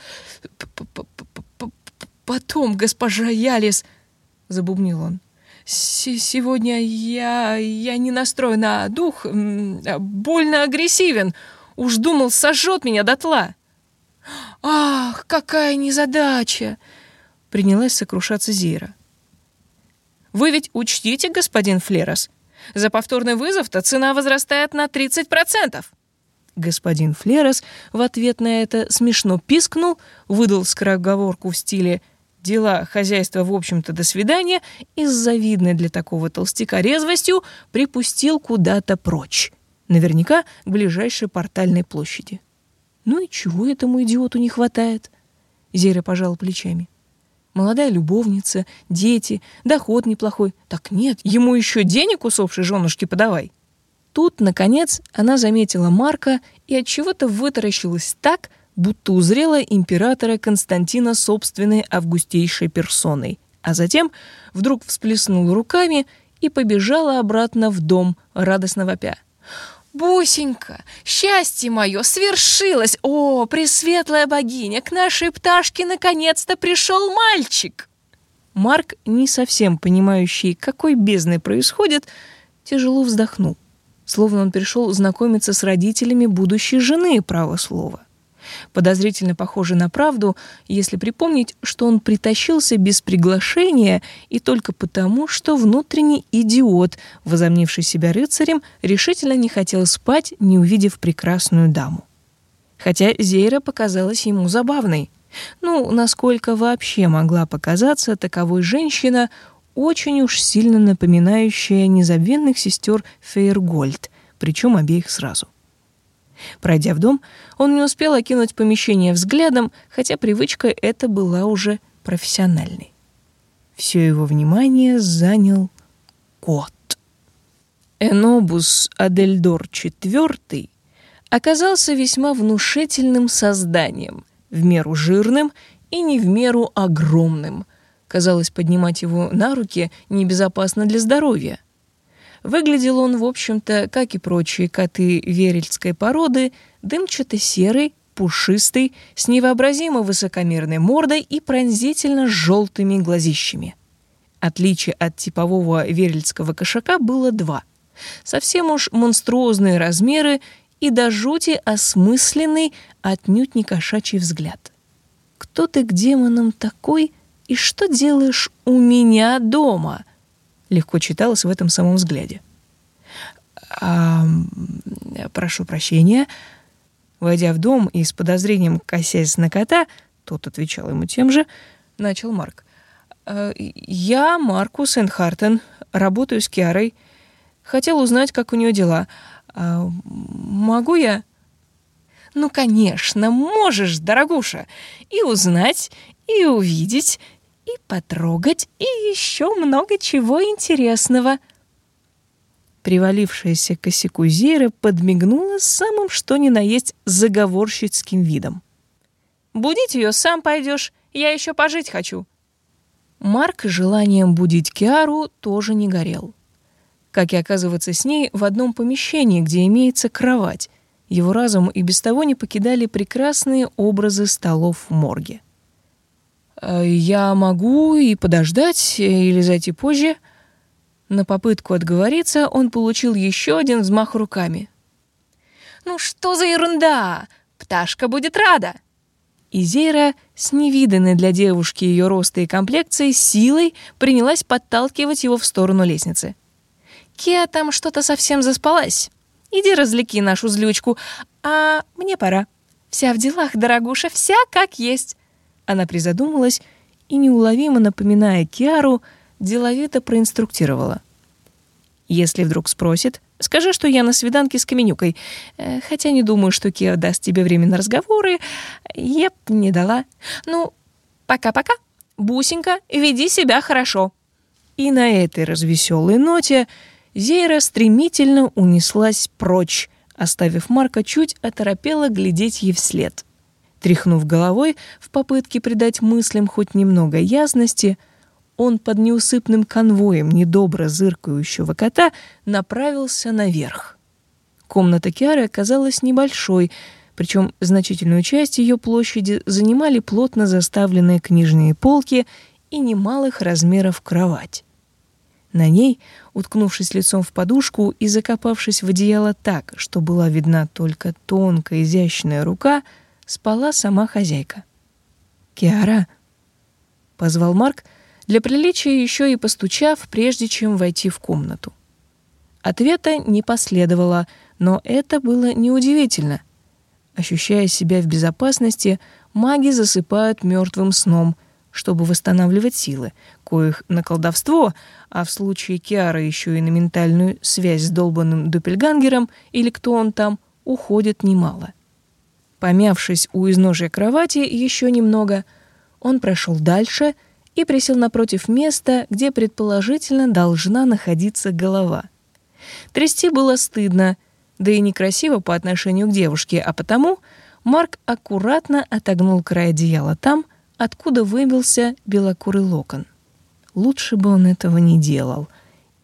S1: «Потом, госпожа Ялис!» — забубнил он. «Сегодня я... я не настроен на дух, больно агрессивен. Уж думал, сожжет меня дотла». «Ах, какая незадача!» — принялась сокрушаться Зира. «Вы ведь учтите, господин Флерос, за повторный вызов-то цена возрастает на 30%. Господин Флерос в ответ на это смешно пискнул, выдал скороговорку в стиле «дела, хозяйства, в общем-то, до свидания» и с завидной для такого толстяка резвостью припустил куда-то прочь, наверняка к ближайшей портальной площади. «Ну и чего этому идиоту не хватает?» Зера пожал плечами. Молодая любовница, дети, доход неплохой. Так нет, ему еще денег усопшей женушки подавай. Тут, наконец, она заметила Марка и от чего-то вытаращилась так, будто узрела императора Константина собственной августейшей персоной, а затем вдруг всплеснула руками и побежала обратно в дом, радостно вопя.
S2: «Бусенька, счастье мое свершилось! О, пресветлая богиня, к нашей пташке наконец-то пришел мальчик!»
S1: Марк, не совсем понимающий, какой бездны происходит, тяжело вздохнул, словно он пришел знакомиться с родителями будущей жены, право слова подозрительно похоже на правду, если припомнить, что он притащился без приглашения и только потому, что внутренний идиот, возомнивший себя рыцарем, решительно не хотел спать, не увидев прекрасную даму. Хотя Зейра показалась ему забавной. Ну, насколько вообще могла показаться таковой женщина, очень уж сильно напоминающая незабвенных сестер Фейергольд, причем обеих сразу. — Пройдя в дом, он не успел окинуть помещение взглядом, хотя привычка эта была уже профессиональной. Все его внимание занял кот. Энобус Адельдор IV оказался весьма внушительным созданием, в меру жирным и не в меру огромным. Казалось, поднимать его на руки небезопасно для здоровья. Выглядел он, в общем-то, как и прочие коты верельской породы, дымчато-серый, пушистый, с невообразимо высокомерной мордой и пронзительно желтыми глазищами. Отличие от типового верельского кошака было два. Совсем уж монструозные размеры и до жути осмысленный, отнюдь не кошачий взгляд. «Кто ты к демонам такой и что делаешь у меня дома?» Легко читалось в этом самом взгляде. «А, прошу прощения». Войдя в дом и с подозрением косясь на кота, тот отвечал ему тем же, начал Марк. «А, «Я Маркус Энхартен, работаю с Киарой. Хотел узнать, как у нее дела. А могу я? Ну, конечно, можешь, дорогуша. И узнать, и увидеть, и потрогать, и еще много чего интересного. Привалившаяся к косяку Зейра подмигнула самым что ни на есть заговорщицким видом. «Будить ее сам пойдешь, я еще пожить хочу». Марк желанием будить Киару тоже не горел как и оказываться с ней в одном помещении, где имеется кровать. Его разум и без того не покидали прекрасные образы столов в морге. «Э, «Я могу и подождать, или зайти позже». На попытку отговориться он получил еще один взмах руками. «Ну что за ерунда? Пташка будет рада!» И Зейра, с невиданной для девушки ее роста и комплекции, силой принялась подталкивать его в сторону лестницы. Кия там что-то совсем заспалась. Иди развлеки нашу злючку, а мне пора. Вся в делах, дорогуша, вся как есть». Она призадумалась и, неуловимо напоминая Киару, деловито проинструктировала. «Если вдруг спросит, скажи, что я на свиданке с Каменюкой. Э, хотя не думаю, что Киа даст тебе время на разговоры. Я б не дала. Ну, пока-пока. Бусенька, веди себя хорошо». И на этой развеселой ноте Зейра стремительно унеслась прочь, оставив Марка чуть оторопело глядеть ей вслед. Тряхнув головой в попытке придать мыслям хоть немного ясности, он под неусыпным конвоем недобро зыркающего кота направился наверх. Комната Киары оказалась небольшой, причем значительную часть ее площади занимали плотно заставленные книжные полки и немалых размеров кровать. На ней, уткнувшись лицом в подушку и закопавшись в одеяло так, что была видна только тонкая изящная рука, спала сама хозяйка. «Киара!» — позвал Марк, для приличия еще и постучав, прежде чем войти в комнату. Ответа не последовало, но это было неудивительно. Ощущая себя в безопасности, маги засыпают мертвым сном — чтобы восстанавливать силы, коих на колдовство, а в случае Киары еще и на ментальную связь с долбанным Доппельгангером или кто он там, уходит немало. Помявшись у изножия кровати еще немного, он прошел дальше и присел напротив места, где предположительно должна находиться голова. Трясти было стыдно, да и некрасиво по отношению к девушке, а потому Марк аккуратно отогнул край одеяла там, откуда выбился белокурый локон. Лучше бы он этого не делал,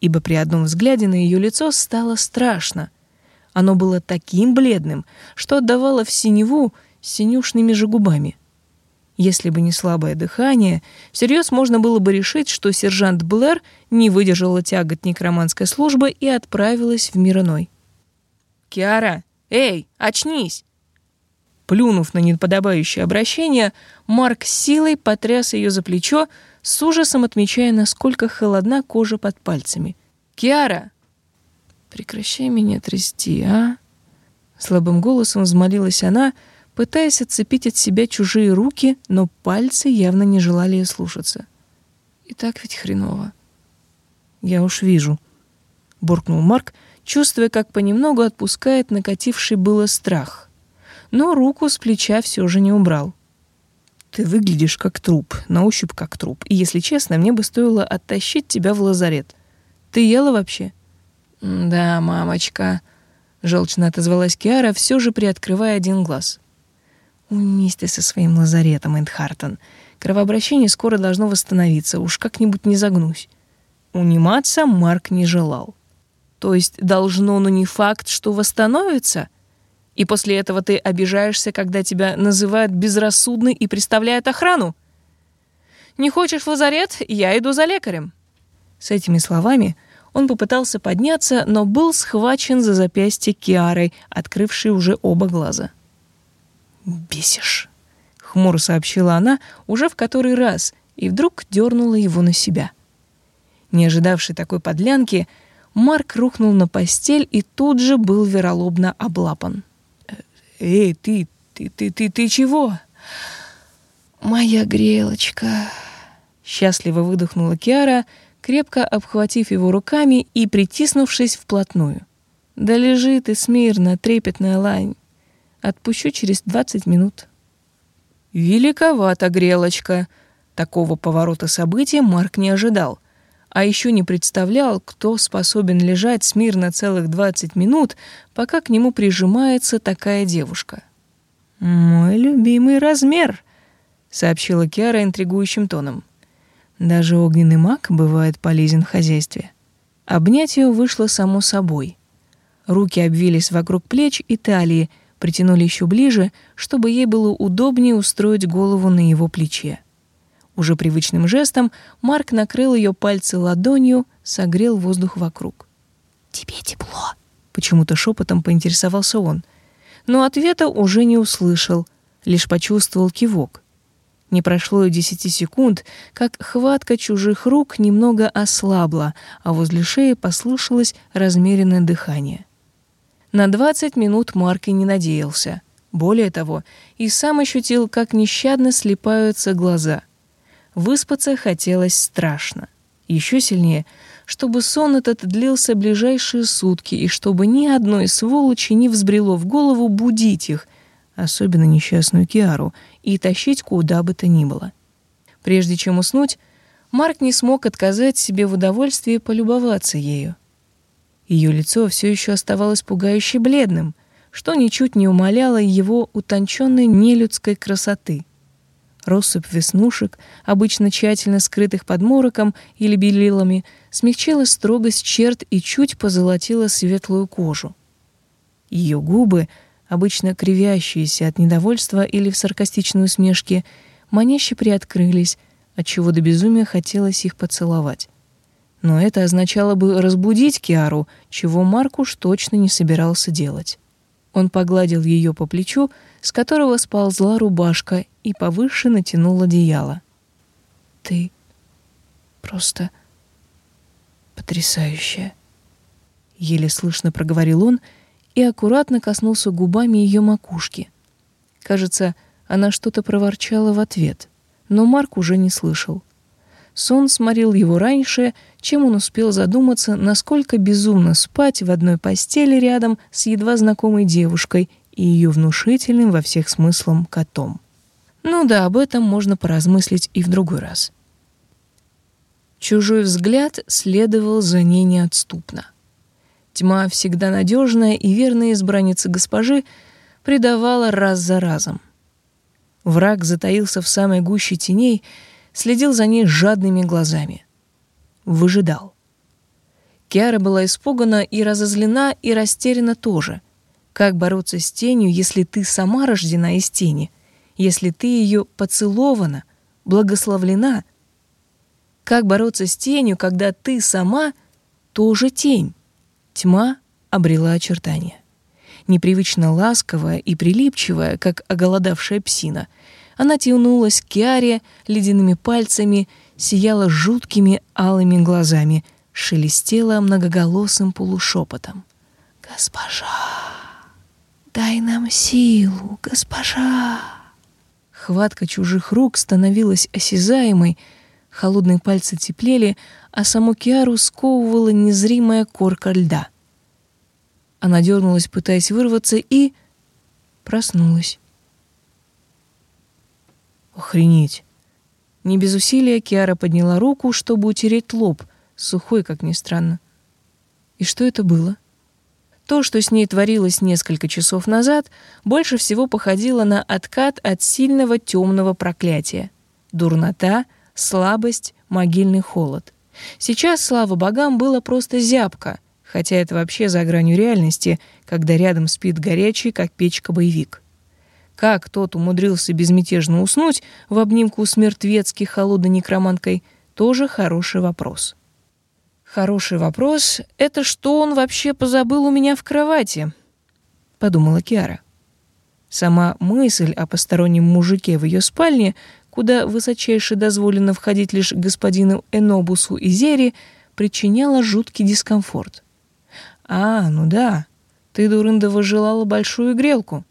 S1: ибо при одном взгляде на ее лицо стало страшно. Оно было таким бледным, что отдавало в синеву синюшными же губами. Если бы не слабое дыхание, всерьез можно было бы решить, что сержант Блэр не выдержала тягот некроманской службы и отправилась в мир иной. «Киара! Эй, очнись!» Плюнув на неподобающее обращение, Марк силой потряс ее за плечо, с ужасом отмечая, насколько холодна кожа под пальцами. «Киара!» «Прекращай меня трясти, а?» Слабым голосом взмолилась она, пытаясь отцепить от себя чужие руки, но пальцы явно не желали ее слушаться. «И так ведь хреново». «Я уж вижу», — буркнул Марк, чувствуя, как понемногу отпускает накативший было страх но руку с плеча все же не убрал. «Ты выглядишь как труп, на ощупь как труп, и, если честно, мне бы стоило оттащить тебя в лазарет. Ты ела вообще?» «Да, мамочка», — желчно отозвалась Киара, все же приоткрывая один глаз. «Унись со своим лазаретом, Эндхартен. Кровообращение скоро должно восстановиться, уж как-нибудь не загнусь». Униматься Марк не желал. «То есть должно, но не факт, что восстановится?» И после этого ты обижаешься, когда тебя называют безрассудной и представляют охрану? Не хочешь в лазарет? Я иду за лекарем. С этими словами он попытался подняться, но был схвачен за запястье Киарой, открывшей уже оба глаза. «Бесишь», — хмуро сообщила она уже в который раз и вдруг дернула его на себя. Не ожидавший такой подлянки, Марк рухнул на постель и тут же был вероломно облапан. «Эй, ты, ты, ты, ты, ты чего?» «Моя грелочка», — счастливо выдохнула Киара, крепко обхватив его руками и притиснувшись вплотную. «Да лежи ты смирно, трепетная лань. Отпущу через двадцать минут». «Великовата грелочка». Такого поворота событий Марк не ожидал а еще не представлял, кто способен лежать смирно целых 20 минут, пока к нему прижимается такая девушка. «Мой любимый размер», — сообщила Киара интригующим тоном. «Даже огненный маг бывает полезен в хозяйстве». Обнять ее вышло само собой. Руки обвились вокруг плеч и талии, притянули еще ближе, чтобы ей было удобнее устроить голову на его плече. Уже привычным жестом Марк накрыл ее пальцы ладонью, согрел воздух вокруг. «Тебе тепло?» — почему-то шепотом поинтересовался он. Но ответа уже не услышал, лишь почувствовал кивок. Не прошло и десяти секунд, как хватка чужих рук немного ослабла, а возле шеи послышалось размеренное дыхание. На двадцать минут Марк и не надеялся. Более того, и сам ощутил, как нещадно слепаются глаза. Выспаться хотелось страшно. Еще сильнее, чтобы сон этот длился ближайшие сутки и чтобы ни одной сволочи не взбрело в голову будить их, особенно несчастную Киару, и тащить куда бы то ни было. Прежде чем уснуть, Марк не смог отказать себе в удовольствии полюбоваться ею. Ее лицо все еще оставалось пугающе бледным, что ничуть не умаляло его утонченной нелюдской красоты — Россыпь веснушек, обычно тщательно скрытых под мороком или белилами, смягчила строгость черт и чуть позолотила светлую кожу. Ее губы, обычно кривящиеся от недовольства или в саркастичной усмешке, маняще приоткрылись, отчего до безумия хотелось их поцеловать. Но это означало бы разбудить Киару, чего Марк уж точно не собирался делать. Он погладил ее по плечу, с которого сползла рубашка, и повыше натянул одеяло. «Ты просто потрясающая», — еле слышно проговорил он и аккуратно коснулся губами ее макушки. Кажется, она что-то проворчала в ответ, но Марк уже не слышал. Сон сморил его раньше, чем он успел задуматься, насколько безумно спать в одной постели рядом с едва знакомой девушкой и ее внушительным во всех смыслом котом. Ну да, об этом можно поразмыслить и в другой раз. Чужой взгляд следовал за ней неотступно. Тьма, всегда надежная и верная избранница госпожи, предавала раз за разом. Враг затаился в самой гуще теней, следил за ней жадными глазами. Выжидал. Киара была испугана и разозлена, и растеряна тоже. Как бороться с тенью, если ты сама рождена из тени, если ты ее поцелована, благословлена? Как бороться с тенью, когда ты сама тоже тень? Тьма обрела очертания. Непривычно ласковая и прилипчивая, как оголодавшая псина — она тянулась к Киаре ледяными пальцами, сияла жуткими алыми глазами, шелестела многоголосым полушепотом. «Госпожа, дай нам силу, госпожа!» Хватка чужих рук становилась осязаемой, холодные пальцы теплели, а саму Киару сковывала незримая корка льда. Она дернулась, пытаясь вырваться, и проснулась. Охренеть. Не без усилия Киара подняла руку, чтобы утереть лоб, сухой, как ни странно. И что это было? То, что с ней творилось несколько часов назад, больше всего походило на откат от сильного темного проклятия. Дурнота, слабость, могильный холод. Сейчас, слава богам, было просто зябко, хотя это вообще за гранью реальности, когда рядом спит горячий, как печка, боевик. Как тот умудрился безмятежно уснуть в обнимку с мертвецки холодной некроманкой, тоже хороший вопрос. Хороший вопрос — это что он вообще позабыл у меня в кровати? Подумала Киара. Сама мысль о постороннем мужике в ее спальне, куда высочайше дозволено входить лишь господину Энобусу и Зери, причиняла жуткий дискомфорт. А, ну да, ты, Дурындова, желала большую грелку.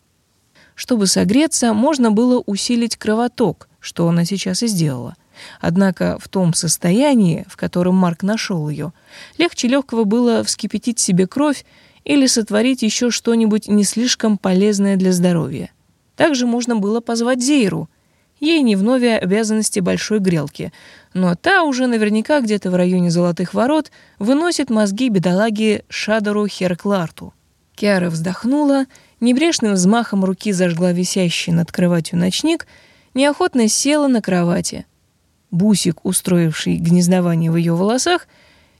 S1: Чтобы согреться, можно было усилить кровоток, что она сейчас и сделала — Однако в том состоянии, в котором Марк нашел ее, легче легкого было вскипятить себе кровь или сотворить еще что-нибудь не слишком полезное для здоровья. Также можно было позвать Зейру. Ей не вновь обязанности большой грелки, но та уже наверняка где-то в районе Золотых Ворот выносит мозги бедолаги Шадору Херкларту. Киара вздохнула, небрежным взмахом руки зажгла висящий над кроватью ночник, неохотно села на кровати — Бусик, устроивший гнездование в ее волосах,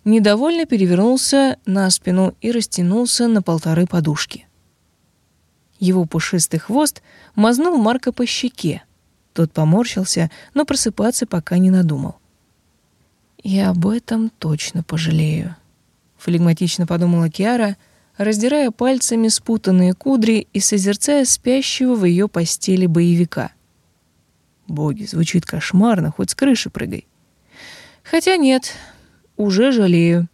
S1: недовольно перевернулся на спину и растянулся на полторы подушки. Его пушистый хвост мазнул Марка по щеке. Тот поморщился, но просыпаться пока не надумал. «Я об этом точно пожалею», — флегматично подумала Киара, раздирая пальцами спутанные кудри и созерцая спящего в ее постели боевика. Боги, звучит кошмарно, хоть с крыши прыгай. Хотя нет, уже жалею,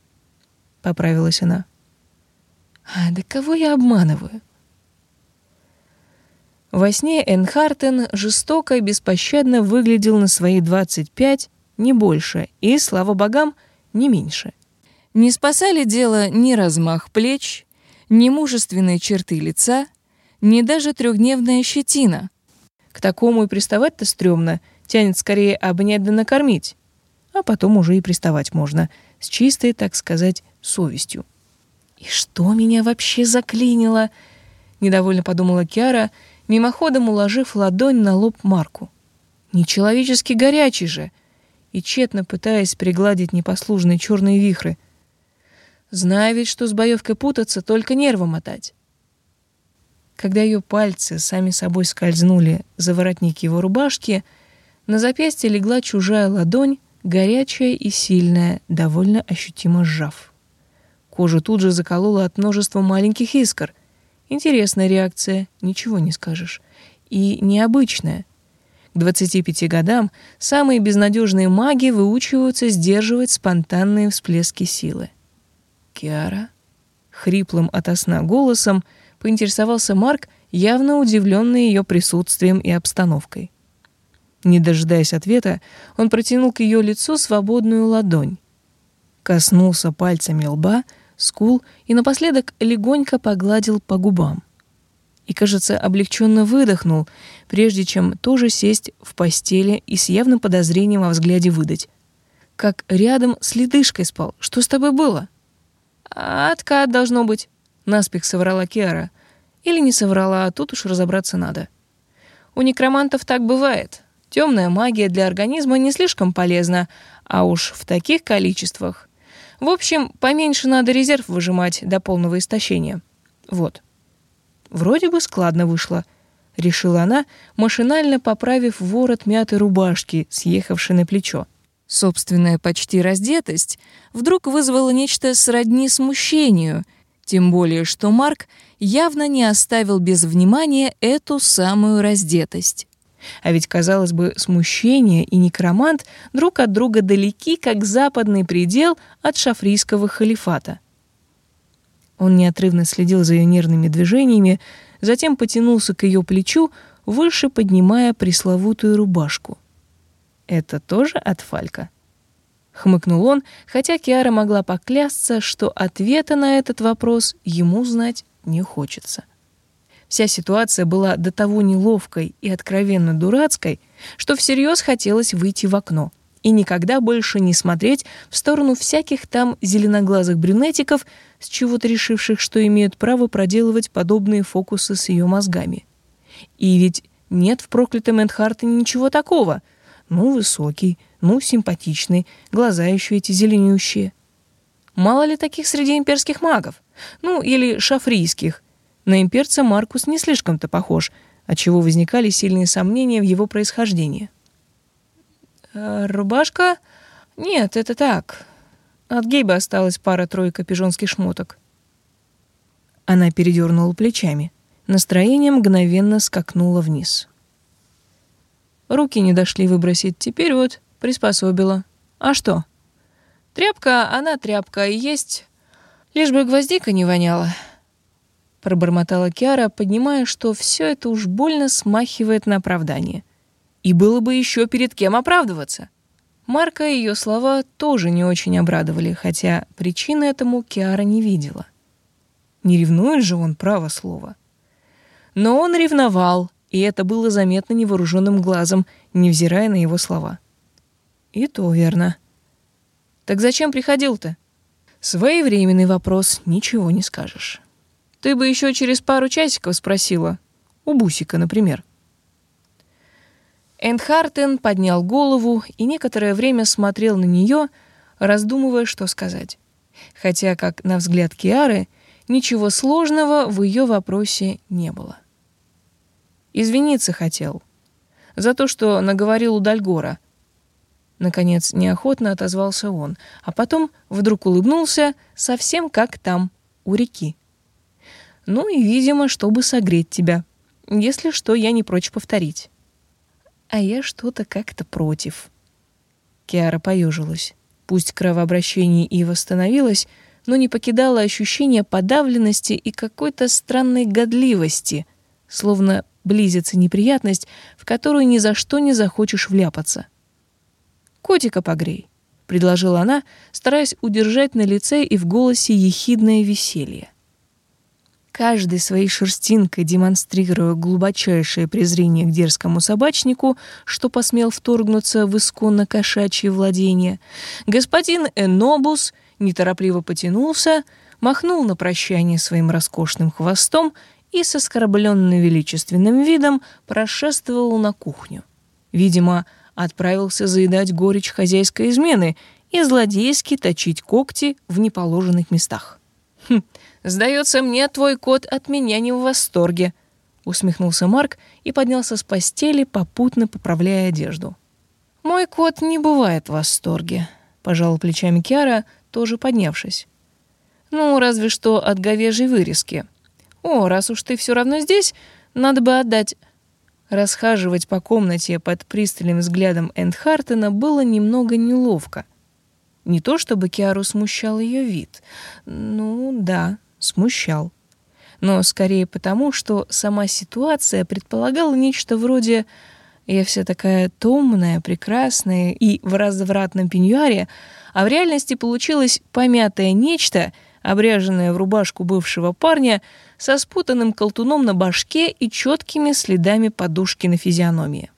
S1: поправилась она. А да кого я обманываю? Во сне Энхартен жестоко и беспощадно выглядел на свои 25, не больше, и, слава богам, не меньше.
S2: Не спасали дело ни размах плеч, ни мужественные черты лица, ни даже трехдневная щетина —
S1: к такому и приставать-то стрёмно, тянет скорее обнять да накормить. А потом уже и приставать можно, с чистой, так сказать, совестью. «И что меня вообще заклинило?» — недовольно подумала Киара, мимоходом уложив ладонь на лоб Марку. «Нечеловечески горячий же!» и тщетно пытаясь пригладить непослужные черные вихры. Зная ведь, что с боевкой путаться, только нервы мотать. Когда ее пальцы сами собой скользнули за воротник его рубашки, на запястье легла чужая ладонь, горячая и сильная, довольно ощутимо сжав. Кожу тут же заколола от множества маленьких искр. Интересная реакция, ничего не скажешь. И необычная. К 25 годам самые безнадежные маги выучиваются сдерживать спонтанные всплески силы. «Киара?» Хриплым ото сна голосом — поинтересовался Марк, явно удивленный ее присутствием и обстановкой. Не дожидаясь ответа, он протянул к ее лицу свободную ладонь. Коснулся пальцами лба, скул и напоследок легонько погладил по губам. И, кажется, облегченно выдохнул, прежде чем тоже сесть в постели и с явным подозрением во взгляде выдать. Как рядом с ледышкой спал. Что с тобой было? «А откат должно быть», наспех соврала Киара. Или не соврала, а тут уж разобраться надо. У некромантов так бывает. Темная магия для организма не слишком полезна, а уж в таких количествах. В общем, поменьше надо резерв выжимать до полного истощения. Вот. Вроде бы складно вышло, решила она, машинально поправив ворот мятой рубашки, съехавшей на плечо.
S2: Собственная почти раздетость вдруг вызвала нечто сродни смущению — тем более, что Марк явно не оставил без внимания эту самую раздетость.
S1: А ведь, казалось бы, смущение и некромант друг от друга далеки, как западный предел от шафрийского халифата. Он неотрывно следил за ее нервными движениями, затем потянулся к ее плечу, выше поднимая пресловутую рубашку. Это тоже от Фалька? хмыкнул он, хотя Киара могла поклясться, что ответа на этот вопрос ему знать не хочется. Вся ситуация была до того неловкой и откровенно дурацкой, что всерьез хотелось выйти в окно. и никогда больше не смотреть в сторону всяких там зеленоглазых брюнетиков, с чего-то решивших, что имеют право проделывать подобные фокусы с ее мозгами. И ведь нет в проклятом Эндхартене ничего такого. Ну, высокий, ну, симпатичный, глаза еще эти зеленющие. Мало ли таких среди имперских магов? Ну, или шафрийских. На имперца Маркус не слишком-то похож, отчего возникали сильные сомнения в его происхождении. «Э, «Рубашка? Нет, это так. От Гейба осталась пара-тройка пижонских шмоток». Она передернула плечами. Настроение мгновенно скакнуло вниз. Руки не дошли выбросить, теперь вот приспособила. А что? Тряпка, она тряпка, и есть... Лишь бы гвоздика не воняла. Пробормотала Киара, поднимая, что все это уж больно смахивает на оправдание. И было бы еще перед кем оправдываться. Марка и ее слова тоже не очень обрадовали, хотя причины этому Киара не видела. Не ревнует же он право слова. Но он ревновал, и это было заметно невооруженным глазом, невзирая на его слова. И то верно. Так зачем приходил-то? Своевременный вопрос, ничего не скажешь. Ты бы еще через пару часиков спросила. У Бусика, например. Эндхартен поднял голову и некоторое время смотрел на нее, раздумывая, что сказать. Хотя, как на взгляд Киары, ничего сложного в ее вопросе не было. Извиниться хотел. За то, что наговорил у Дальгора. Наконец, неохотно отозвался он, а потом вдруг улыбнулся, совсем как там, у реки. Ну и, видимо, чтобы согреть тебя. Если что, я не прочь повторить. А я что-то как-то против. Киара поежилась. Пусть кровообращение и восстановилось, но не покидало ощущение подавленности и какой-то странной годливости, словно близится неприятность, в которую ни за что не захочешь вляпаться. «Котика погрей», — предложила она, стараясь удержать на лице и в голосе ехидное веселье каждой своей шерстинкой демонстрируя глубочайшее презрение к дерзкому собачнику, что посмел вторгнуться в исконно кошачье владение, господин Энобус неторопливо потянулся, махнул на прощание своим роскошным хвостом и с оскорбленным величественным видом прошествовал на кухню. Видимо, отправился заедать горечь хозяйской измены и злодейски точить когти в неположенных местах. Хм, Сдается мне, твой кот от меня не в восторге», — усмехнулся Марк и поднялся с постели, попутно поправляя одежду. «Мой кот не бывает в восторге», — пожал плечами Киара, тоже поднявшись. «Ну, разве что от говяжьей вырезки. О, раз уж ты все равно здесь, надо бы отдать...» Расхаживать по комнате под пристальным взглядом Эндхартена было немного неловко. Не то чтобы Киару смущал ее вид. Ну, да, смущал. Но скорее потому, что сама ситуация предполагала нечто вроде «я вся такая томная, прекрасная и в развратном пеньюаре», а в реальности получилось помятое нечто, обряженное в рубашку бывшего парня, со спутанным колтуном на башке и четкими следами подушки на физиономии.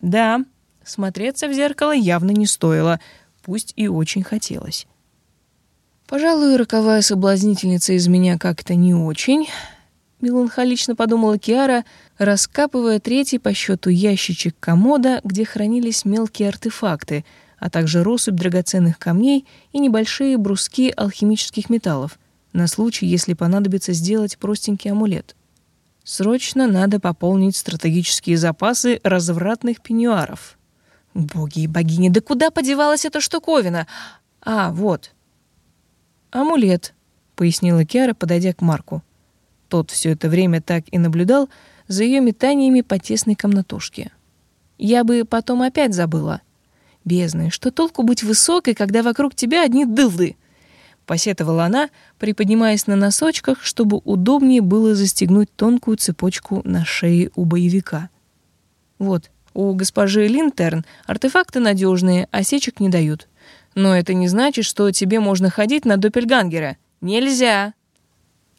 S1: Да, смотреться в зеркало явно не стоило, пусть и очень хотелось. Пожалуй, роковая соблазнительница из меня как-то не очень, меланхолично подумала Киара, раскапывая третий по счету ящичек комода, где хранились мелкие артефакты, а также россыпь драгоценных камней и небольшие бруски алхимических металлов, на случай, если понадобится сделать простенький амулет. Срочно надо пополнить стратегические запасы развратных пеньюаров. Боги и богини, да куда подевалась эта штуковина? А, вот. «Амулет», — пояснила Киара, подойдя к Марку. Тот все это время так и наблюдал за ее метаниями по тесной комнатушке. «Я бы потом опять забыла. Бездны, что толку быть высокой, когда вокруг тебя одни дылды?» Посетовала она, приподнимаясь на носочках, чтобы удобнее было застегнуть тонкую цепочку на шее у боевика. «Вот, у госпожи Линтерн артефакты надежные, осечек не дают. Но это не значит, что тебе можно ходить на Доппельгангера. Нельзя.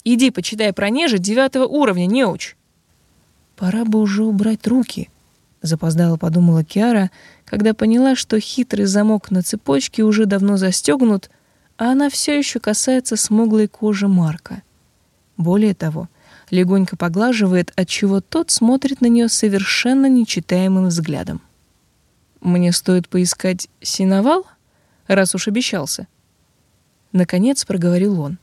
S1: Иди почитай про нежить девятого уровня, неуч. Пора бы уже убрать руки, Запоздала подумала Киара, когда поняла, что хитрый замок на цепочке уже давно застегнут, а она все еще касается смуглой кожи Марка. Более того, легонько поглаживает, отчего тот смотрит на нее совершенно нечитаемым взглядом. «Мне стоит поискать синовал, раз уж обещался?» Наконец проговорил он.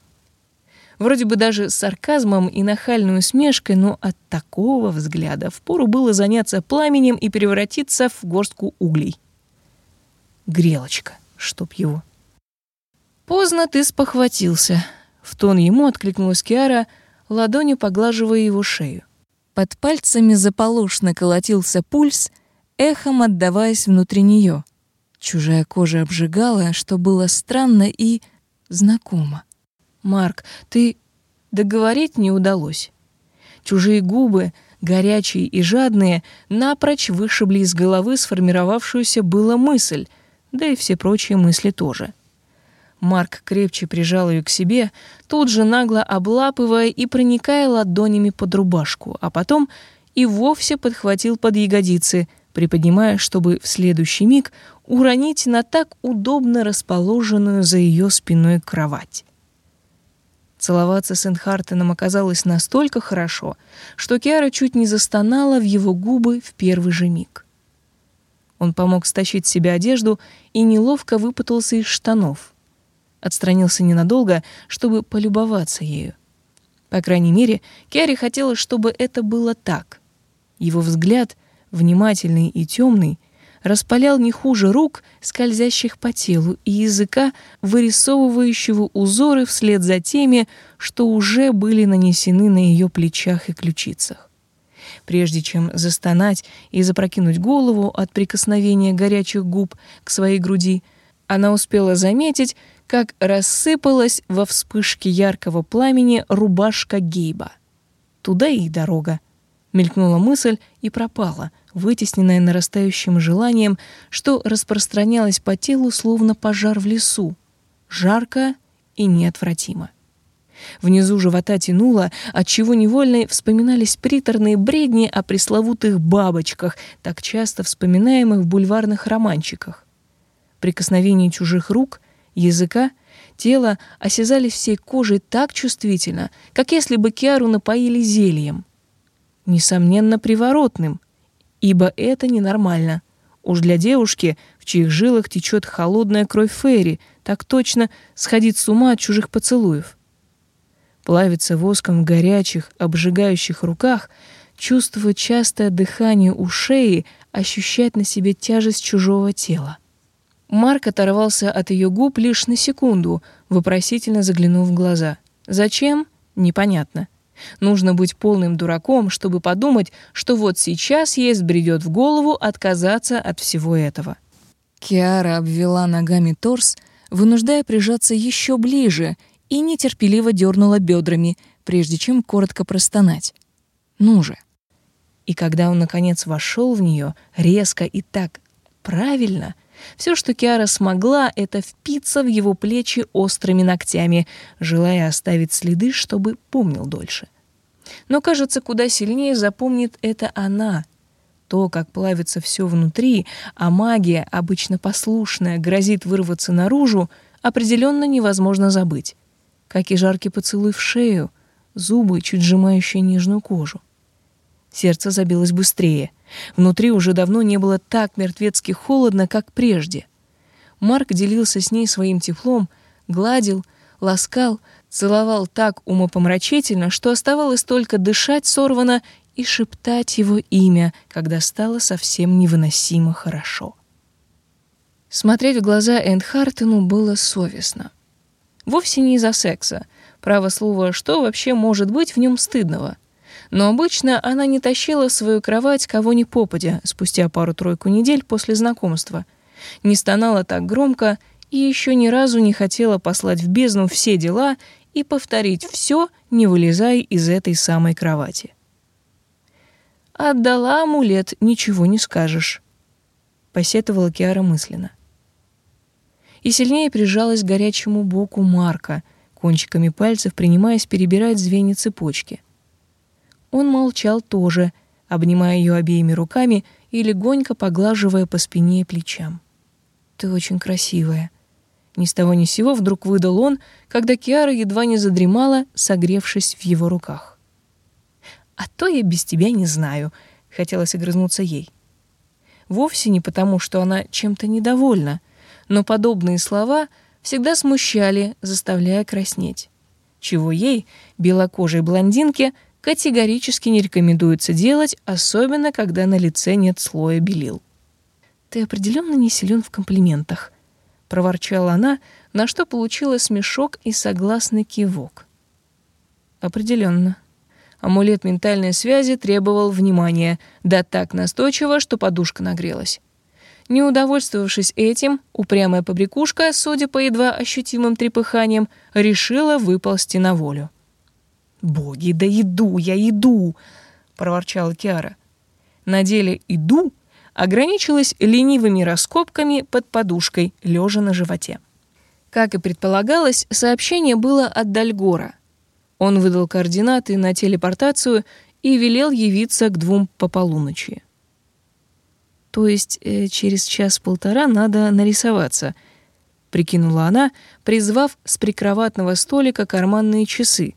S1: Вроде бы даже с сарказмом и нахальной усмешкой, но от такого взгляда впору было заняться пламенем и превратиться в горстку углей. Грелочка, чтоб его. Поздно ты спохватился. В тон ему откликнулась Киара, ладонью поглаживая его шею.
S2: Под пальцами заполошно колотился пульс, эхом отдаваясь внутри нее. Чужая кожа обжигала, что было странно и знакомо.
S1: Марк, ты договорить не удалось. Чужие губы, горячие и жадные, напрочь вышибли из головы сформировавшуюся была мысль, да и все прочие мысли тоже. Марк крепче прижал ее к себе, тут же нагло облапывая и проникая ладонями под рубашку, а потом и вовсе подхватил под ягодицы, приподнимая, чтобы в следующий миг уронить на так удобно расположенную за ее спиной кровать. Целоваться с Энхартеном оказалось настолько хорошо, что Киара чуть не застонала в его губы в первый же миг. Он помог стащить с себя одежду и неловко выпутался из штанов. Отстранился ненадолго, чтобы полюбоваться ею. По крайней мере, Киаре хотелось, чтобы это было так. Его взгляд, внимательный и темный, распалял не хуже рук, скользящих по телу, и языка, вырисовывающего узоры вслед за теми, что уже были нанесены на ее плечах и ключицах. Прежде чем застонать и запрокинуть голову от прикосновения горячих губ к своей груди, она успела заметить, как рассыпалась во вспышке яркого пламени рубашка Гейба. Туда и дорога. Мелькнула мысль и пропала, вытесненная нарастающим желанием, что распространялось по телу словно пожар в лесу. Жарко и неотвратимо. Внизу живота тянуло, отчего невольно вспоминались приторные бредни о пресловутых бабочках, так часто вспоминаемых в бульварных романчиках. Прикосновение чужих рук, языка, тела осязались всей кожей так чувствительно, как если бы Киару напоили зельем. Несомненно, приворотным — ибо это ненормально. Уж для девушки, в чьих жилах течет холодная кровь Фейри, так точно сходить с ума от чужих поцелуев. Плавиться воском в горячих, обжигающих руках, чувствовать частое дыхание у шеи, ощущать на себе тяжесть чужого тела. Марк оторвался от ее губ лишь на секунду, вопросительно заглянув в глаза. Зачем? Непонятно. Нужно быть полным дураком, чтобы подумать, что вот сейчас ей сбредет в голову отказаться от всего этого.
S2: Киара обвела ногами торс, вынуждая прижаться еще ближе, и нетерпеливо дернула бедрами, прежде чем коротко простонать. «Ну же!»
S1: И когда он, наконец, вошел в нее резко и так правильно, все, что Киара смогла, это впиться в его плечи острыми ногтями, желая оставить следы, чтобы помнил дольше. Но, кажется, куда сильнее запомнит это она. То, как плавится все внутри, а магия, обычно послушная, грозит вырваться наружу, определенно невозможно забыть. Как и жаркий поцелуй в шею, зубы, чуть сжимающие нежную кожу. Сердце забилось быстрее. Внутри уже давно не было так мертвецки холодно, как прежде. Марк делился с ней своим теплом, гладил, ласкал, целовал так умопомрачительно, что оставалось только дышать сорвано и шептать его имя, когда стало совсем невыносимо хорошо. Смотреть в глаза Эндхартену было совестно. Вовсе не из-за секса. Право слово, что вообще может быть в нем стыдного? Но обычно она не тащила свою кровать кого ни попадя спустя пару-тройку недель после знакомства. Не стонала так громко и еще ни разу не хотела послать в бездну все дела и повторить все, не вылезая из этой самой кровати. «Отдала амулет, ничего не скажешь», — посетовала Киара мысленно. И сильнее прижалась к горячему боку Марка, кончиками пальцев принимаясь перебирать звенья цепочки — он молчал тоже, обнимая ее обеими руками и легонько поглаживая по спине и плечам. «Ты очень красивая», ни с того ни с сего вдруг выдал он, когда Киара едва не задремала, согревшись в его руках. «А то я без тебя не знаю», — хотелось огрызнуться ей. Вовсе не потому, что она чем-то недовольна, но подобные слова всегда смущали, заставляя краснеть. Чего ей, белокожей блондинке, категорически не рекомендуется делать, особенно когда на лице нет слоя белил. «Ты определенно не силен в комплиментах», проворчала она, на что получила смешок и согласный кивок. Определенно. Амулет ментальной связи требовал внимания, да так настойчиво, что подушка нагрелась. Не удовольствовавшись этим, упрямая побрякушка, судя по едва ощутимым трепыханиям, решила выползти на волю. «Боги, да иду, я иду!» — проворчала Киара. На деле «иду» ограничилась ленивыми раскопками под подушкой, лежа на животе. Как и предполагалось, сообщение было от Дальгора. Он выдал координаты на телепортацию и велел явиться к двум по полуночи. То есть э, через час-полтора надо нарисоваться, прикинула она, призвав с прикроватного столика карманные часы.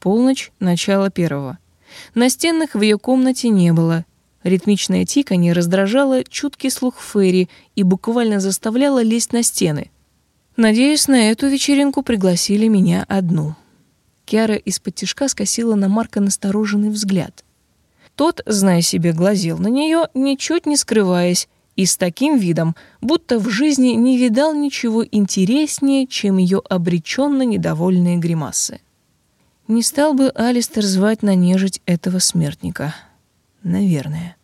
S1: Полночь, начало первого. Настенных в ее комнате не было, Ритмичное тиканье раздражало чуткий слух Ферри и буквально заставляло лезть на стены. Надеюсь, на эту вечеринку пригласили меня одну. Киара из-под тишка скосила на Марка настороженный взгляд. Тот, зная себе, глазел на нее, ничуть не скрываясь, и с таким видом, будто в жизни не видал ничего интереснее, чем ее обреченно недовольные гримасы. Не стал бы Алистер звать на нежить этого смертника — Наверное.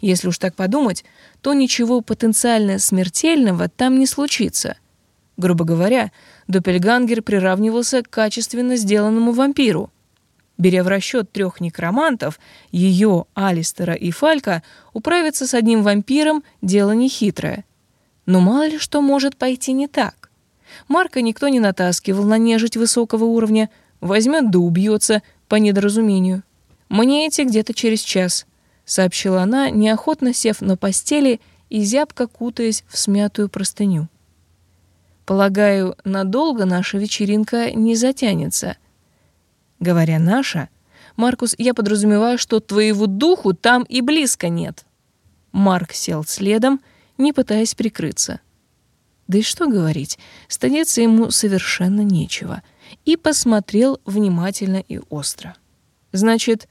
S1: Если уж так подумать, то ничего потенциально смертельного там не случится. Грубо говоря, Доппельгангер приравнивался к качественно сделанному вампиру. Беря в расчет трех некромантов, ее, Алистера и Фалька, управиться с одним вампиром — дело нехитрое. Но мало ли что может пойти не так. Марка никто не натаскивал на нежить высокого уровня, возьмет да убьется по недоразумению. «Мне идти где-то через час», — сообщила она, неохотно сев на постели и зябко кутаясь в смятую простыню. «Полагаю, надолго наша вечеринка не затянется». Говоря «наша», Маркус, я подразумеваю, что твоего духу там и близко нет. Марк сел следом, не пытаясь прикрыться. Да и что говорить, стыдиться ему совершенно нечего. И посмотрел внимательно и остро. Значит,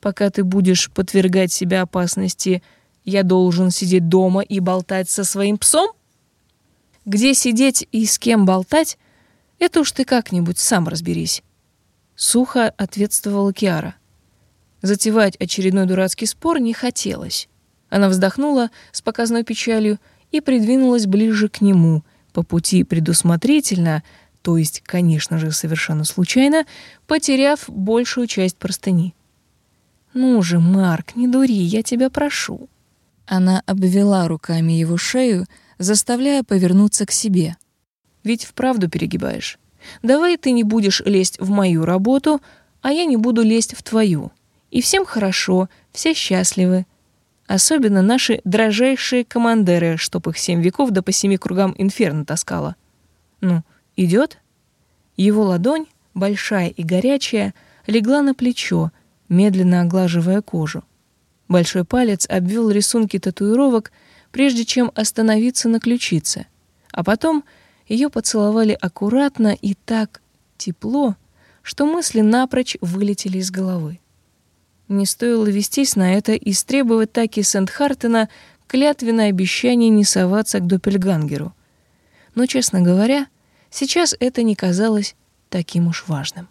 S1: Пока ты будешь подвергать себя опасности, я должен сидеть дома и болтать со своим псом? Где сидеть и с кем болтать, это уж ты как-нибудь сам разберись. Сухо ответствовала Киара. Затевать очередной дурацкий спор не хотелось. Она вздохнула с показной печалью и придвинулась ближе к нему, по пути предусмотрительно, то есть, конечно же, совершенно случайно, потеряв большую часть простыни. «Ну же, Марк, не дури, я тебя прошу».
S2: Она обвела руками его шею, заставляя повернуться к себе.
S1: «Ведь вправду перегибаешь. Давай ты не будешь лезть в мою работу, а я не буду лезть в твою. И всем хорошо, все счастливы. Особенно наши дрожайшие командеры, чтоб их семь веков да по семи кругам инферно таскала. Ну, идет? Его ладонь, большая и горячая, легла на плечо, медленно оглаживая кожу. Большой палец обвел рисунки татуировок, прежде чем остановиться на ключице, а потом ее поцеловали аккуратно и так тепло, что мысли напрочь вылетели из головы. Не стоило вестись на это и требовать Таки Сент-Хартена клятвенное обещание не соваться к Доппельгангеру. Но, честно говоря, сейчас это не казалось таким уж важным.